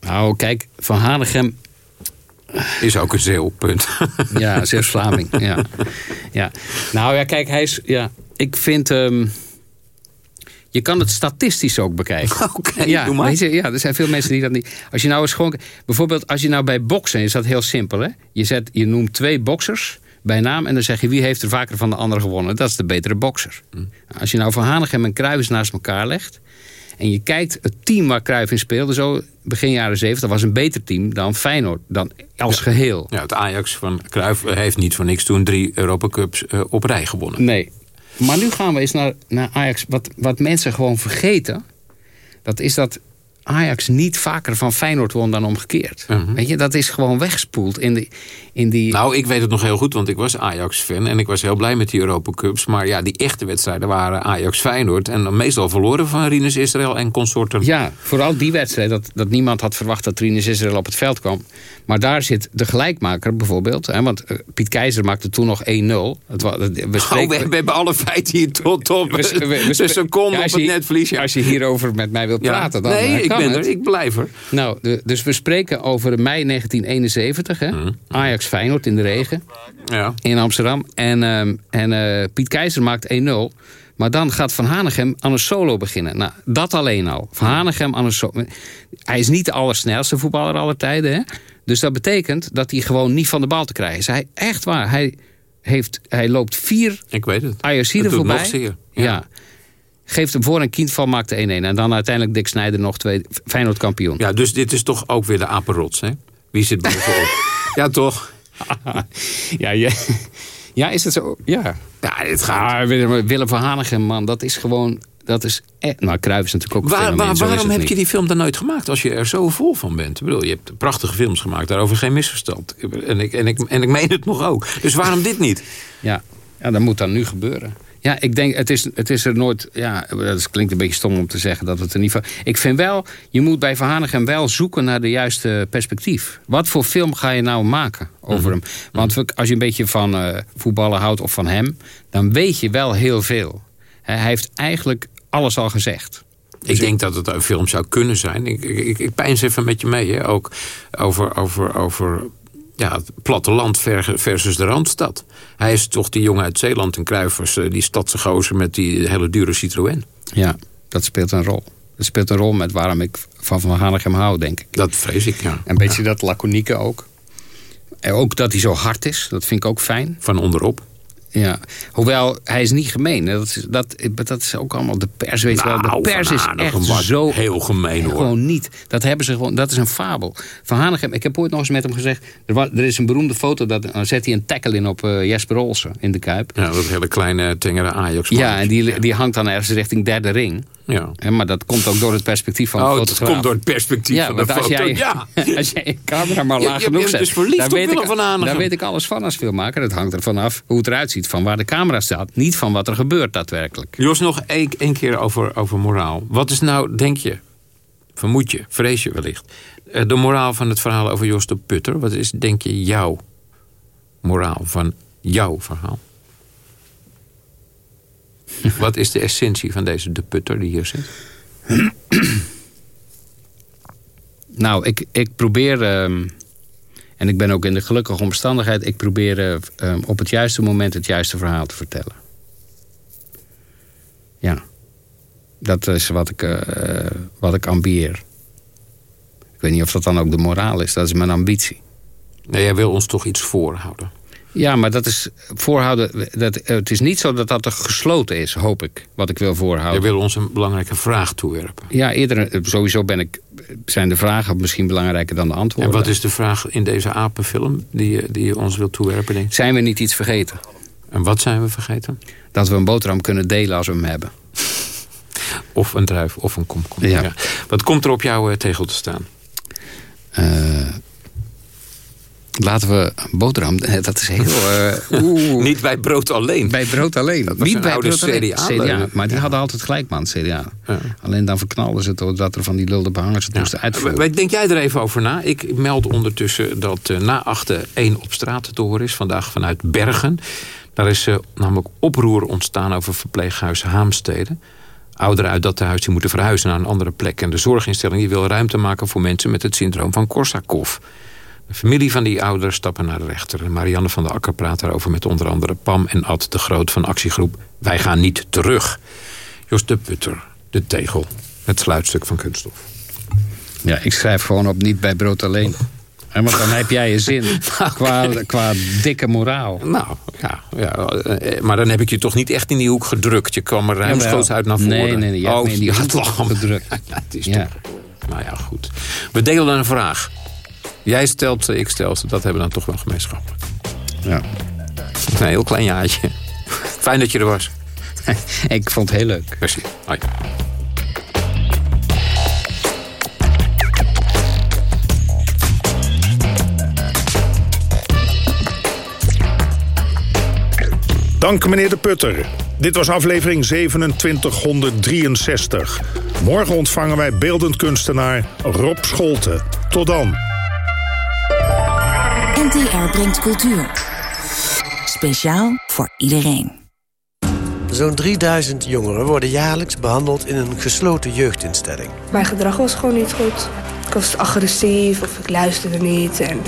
Nou, kijk, Van Hanegem... Is ook een zeelpunt. Ja, zeer Vlaming. ja. ja. Nou ja, kijk, hij is... Ja, ik vind... ehm, je kan het statistisch ook bekijken. Oké, ja, doe maar. je, ja, er zijn veel mensen die dat niet... Als je nou eens gewoon... Bijvoorbeeld, als je nou bij boksen... is dat heel simpel, hè? Je, zet, je noemt twee boksers bij naam... en dan zeg je wie heeft er vaker van de andere gewonnen. Dat is de betere bokser. Hm. Als je nou Van Hanegem en Cruijff naast elkaar legt... en je kijkt het team waar Cruijff in speelde... zo begin jaren 70, was een beter team dan Feyenoord. Dan als geheel. Ja, het Ajax van Cruijff heeft niet voor niks toen drie Europa Cups eh, op rij gewonnen. Nee. Maar nu gaan we eens naar, naar Ajax. Wat, wat mensen gewoon vergeten... dat is dat Ajax niet vaker van Feyenoord won dan omgekeerd. Weet je, dat is gewoon weggespoeld in, de, in die... Nou, ik weet het nog heel goed, want ik was Ajax-fan... en ik was heel blij met die Europa Cups. Maar ja, die echte wedstrijden waren Ajax-Feyenoord... en dan meestal verloren van Rinus Israël en consorten. Ja, vooral die wedstrijd. Dat, dat niemand had verwacht dat Rinus Israël op het veld kwam. Maar daar zit de gelijkmaker bijvoorbeeld. Hè, want eh, Piet Keizer maakte toen nog 1-0. Het wa- het- We, Oh, spreken- we, we hebben alle feiten hier tot op We- we- we- een seconde Ja, op het netvlies. Ja. Als je hierover met mij wilt Ja. praten, dan Nee, ik kan ben het. er. Ik blijf er. Nou, de- dus we spreken over mei 1971. Hè? Ajax Feyenoord in de regen. Ja. In Amsterdam. En, ehm, en eh, Piet Keizer maakt 1-0. Maar dan gaat Van Hanegem aan een solo beginnen. Nou, dat alleen al. Van Hanegem aan een solo. Hij is niet de allersnelste voetballer aller tijden. Hè? Dus dat betekent dat hij gewoon niet van de bal te krijgen is. Hij, echt waar. Hij, heeft, hij loopt vier Ik weet het. Voorbij. nog zeer. Ja. Geeft hem voor en Kindval maakt de 1-1. En dan uiteindelijk Dick Snijder nog twee Feyenoord kampioen. Ja, dus dit is toch ook weer de apenrots, hè? Wie zit bovenop? ja, toch? ja, ja. ja, is het zo? Ja. Ja, dit gaat... Ah, Willem, van Hanegem, man, dat is gewoon... Dat is echt... Nou, Cruijff is natuurlijk ook een Waar, waar- waarom heb je die film dan nooit gemaakt als je er zo vol van bent? Ik bedoel, je hebt prachtige films gemaakt, daarover geen misverstand. En ik, en ik, en ik meen het nog ook. Dus waarom dit niet? Ja. ja, dat moet dan nu gebeuren. Ja, ik denk, het is, het is er nooit... Ja, dat klinkt een beetje stom om te zeggen dat het er niet van... Ik vind wel, je moet bij Van Hanegem wel zoeken naar de juiste perspectief. Wat voor film ga je nou maken over hem? Want als je een beetje van eh, voetballen houdt of van hem... dan weet je wel heel veel. Hij heeft eigenlijk alles al gezegd. Ik denk dat het een film zou kunnen zijn. Ik, ik, ik, ik pijns even met je mee, hè? ook over, over, over ja, het platteland ver- versus de Randstad. Hij is toch die jongen uit Zeeland en Kruivers, eh, die stadse gozer met die hele dure Citroën. Ja, dat speelt een rol. Dat speelt een rol met waarom ik van Van Hanegem hou, denk ik. Dat vrees ik, ja. Een beetje dat laconieke ook. En ook dat hij zo hard is, dat vind ik ook fijn. Van onderop. Ja, hoewel hij is niet gemeen. Dat is, dat, dat is ook allemaal de pers. Weet wel. De Nou, pers is echt zo heel gemeen, hoor. Gewoon niet. Dat hebben ze gewoon. Dat is een fabel. Van Hanegem. Ik heb ooit nog eens met hem gezegd. Er, was, er is een beroemde foto. Dat, dan zet hij een tackle in op eh, Jesper Olsen in de kuip. Ja, dat hele kleine tengere ajax Ja, en die, die hangt dan ergens richting derde ring. Ja. Maar dat komt ook door het perspectief van de Oh, het fotograaf. komt door het perspectief ja, van de als. Jij, Ja. als jij je camera maar laag je genoeg zet, dus verliefd daar, weet ik, van Hanegem. daar weet ik alles van als filmmaker. Het hangt ervan af hoe het eruit ziet, van waar de camera staat. Niet van wat er gebeurt daadwerkelijk. Jos, nog één, één keer over, over moraal. Wat is nou, denk je, vermoed je, vrees je wellicht... eh, de moraal van het verhaal over Jos de Putter? Wat is, denk je, jouw moraal van jouw verhaal? Wat is de essentie van deze de Putter die hier zit? Nou, ik, ik probeer... ehm, en ik ben ook in de gelukkige omstandigheid... ik probeer eh, ehm, op het juiste moment het juiste verhaal te vertellen. Ja. Dat is wat ik, eh, wat ik ambieer. Ik weet niet of dat dan ook de moraal is. Dat is mijn ambitie. Nee, jij wil ons toch iets voorhouden? Ja, maar dat is voorhouden. Dat, het is niet zo dat dat er gesloten is, hoop ik. Wat ik wil voorhouden. Jij wil ons een belangrijke vraag toewerpen. Ja, eerder, eh, sowieso ben ik, zijn de vragen misschien belangrijker dan de En antwoorden. wat is de vraag in deze apenfilm die je, die je ons wilt toewerpen, denk je? Zijn we niet iets vergeten? En wat zijn we vergeten? Dat we een boterham kunnen delen als we hem hebben. Of een druif of een komkommer. Ja. Ja. Wat komt er op jouw eh, tegel te staan? Eh, laten we boterham... eh, Dat is heel... eh, oeh. Niet bij brood alleen. Bij brood alleen. Dat niet bij brood alleen. CDA-leugen. maar die hadden altijd gelijk, man, CDA. Alleen dan verknalden ze het doordat er van die lulde behangers het moesten uitvoeren. Denk jij er even over na? Ik meld ondertussen dat eh, na achter één op straat te horen is. Vandaag vanuit Bergen. Daar is namelijk oproer ontstaan over verpleeghuis Haamstede. Ouderen uit dat huis die moeten verhuizen naar een andere plek. En de zorginstelling die wil ruimte maken voor mensen met het syndroom van Korsakoff. De familie van die ouderen stappen naar de rechter. En Marianne van der Akker praat daarover met onder andere Pam en Ad de Groot van actiegroep Wij gaan niet terug. Jos de Putter, de tegel, het sluitstuk van kunststof. Ja, ik schrijf gewoon op niet bij brood alleen. En want dan heb jij je zin qua, qua dikke moraal. Nou, ja, ja, eh, maar dan heb ik je toch niet echt in die hoek gedrukt. Je kwam er ruimschoots uit naar voren. Nee, nee, nee. Je oh, in die hoek gedrukt. Ja, het is Ja. toch... Nou ja, goed. We delen een vraag. Jij stelt ze, ik stel ze. Dat hebben we dan toch wel gemeenschappelijk. Ja. Een heel klein jaartje. Fijn dat je er was. ik vond het heel leuk. Merci. Hoi. Dank meneer De Putter. Dit was aflevering 2763. Morgen ontvangen wij beeldend kunstenaar Rob Scholten. Tot dan. NTR brengt cultuur. Speciaal voor iedereen. Zo'n 3000 jongeren worden jaarlijks behandeld in een gesloten jeugdinstelling. Mijn gedrag was gewoon niet goed. Ik was agressief of ik luisterde niet. En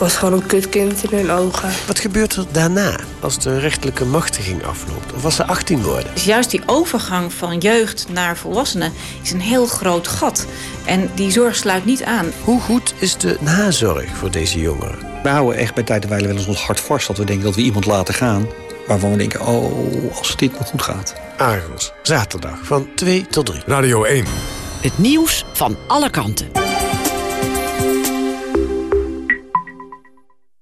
ik was gewoon een kutkind in hun ogen. Wat gebeurt er daarna, als de rechtelijke machtiging afloopt? Of als ze 18 worden? Dus juist die overgang van jeugd naar volwassenen is een heel groot gat. En die zorg sluit niet aan. Hoe goed is de nazorg voor deze jongeren? We houden echt bij tijd en wijle wel eens ons hart vast... dat we denken dat we iemand laten gaan... waarvan we denken, oh, als dit nog goed gaat. Argos, zaterdag van 2 tot 3. Radio 1. Het nieuws van alle kanten.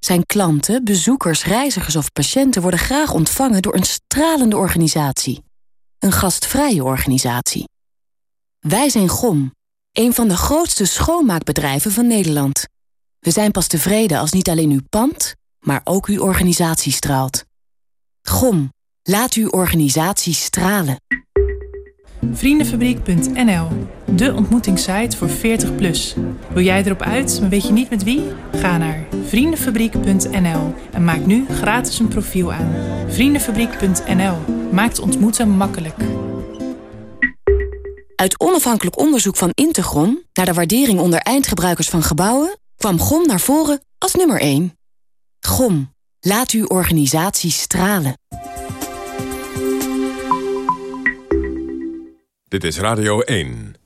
Zijn klanten, bezoekers, reizigers of patiënten worden graag ontvangen door een stralende organisatie. een gastvrije organisatie. Wij zijn GOM, een van de grootste schoonmaakbedrijven van Nederland. We zijn pas tevreden als niet alleen uw pand, maar ook uw organisatie straalt. GOM, laat uw organisatie stralen. Vriendenfabriek.nl, de ontmoetingssite voor 40 plus. Wil jij erop uit, maar weet je niet met wie? Ga naar vriendenfabriek.nl en maak nu gratis een profiel aan. Vriendenfabriek.nl maakt ontmoeten makkelijk. Uit onafhankelijk onderzoek van Integron naar de waardering onder eindgebruikers van gebouwen kwam GOM naar voren als nummer 1. GOM, laat uw organisatie stralen. Dit is Radio 1.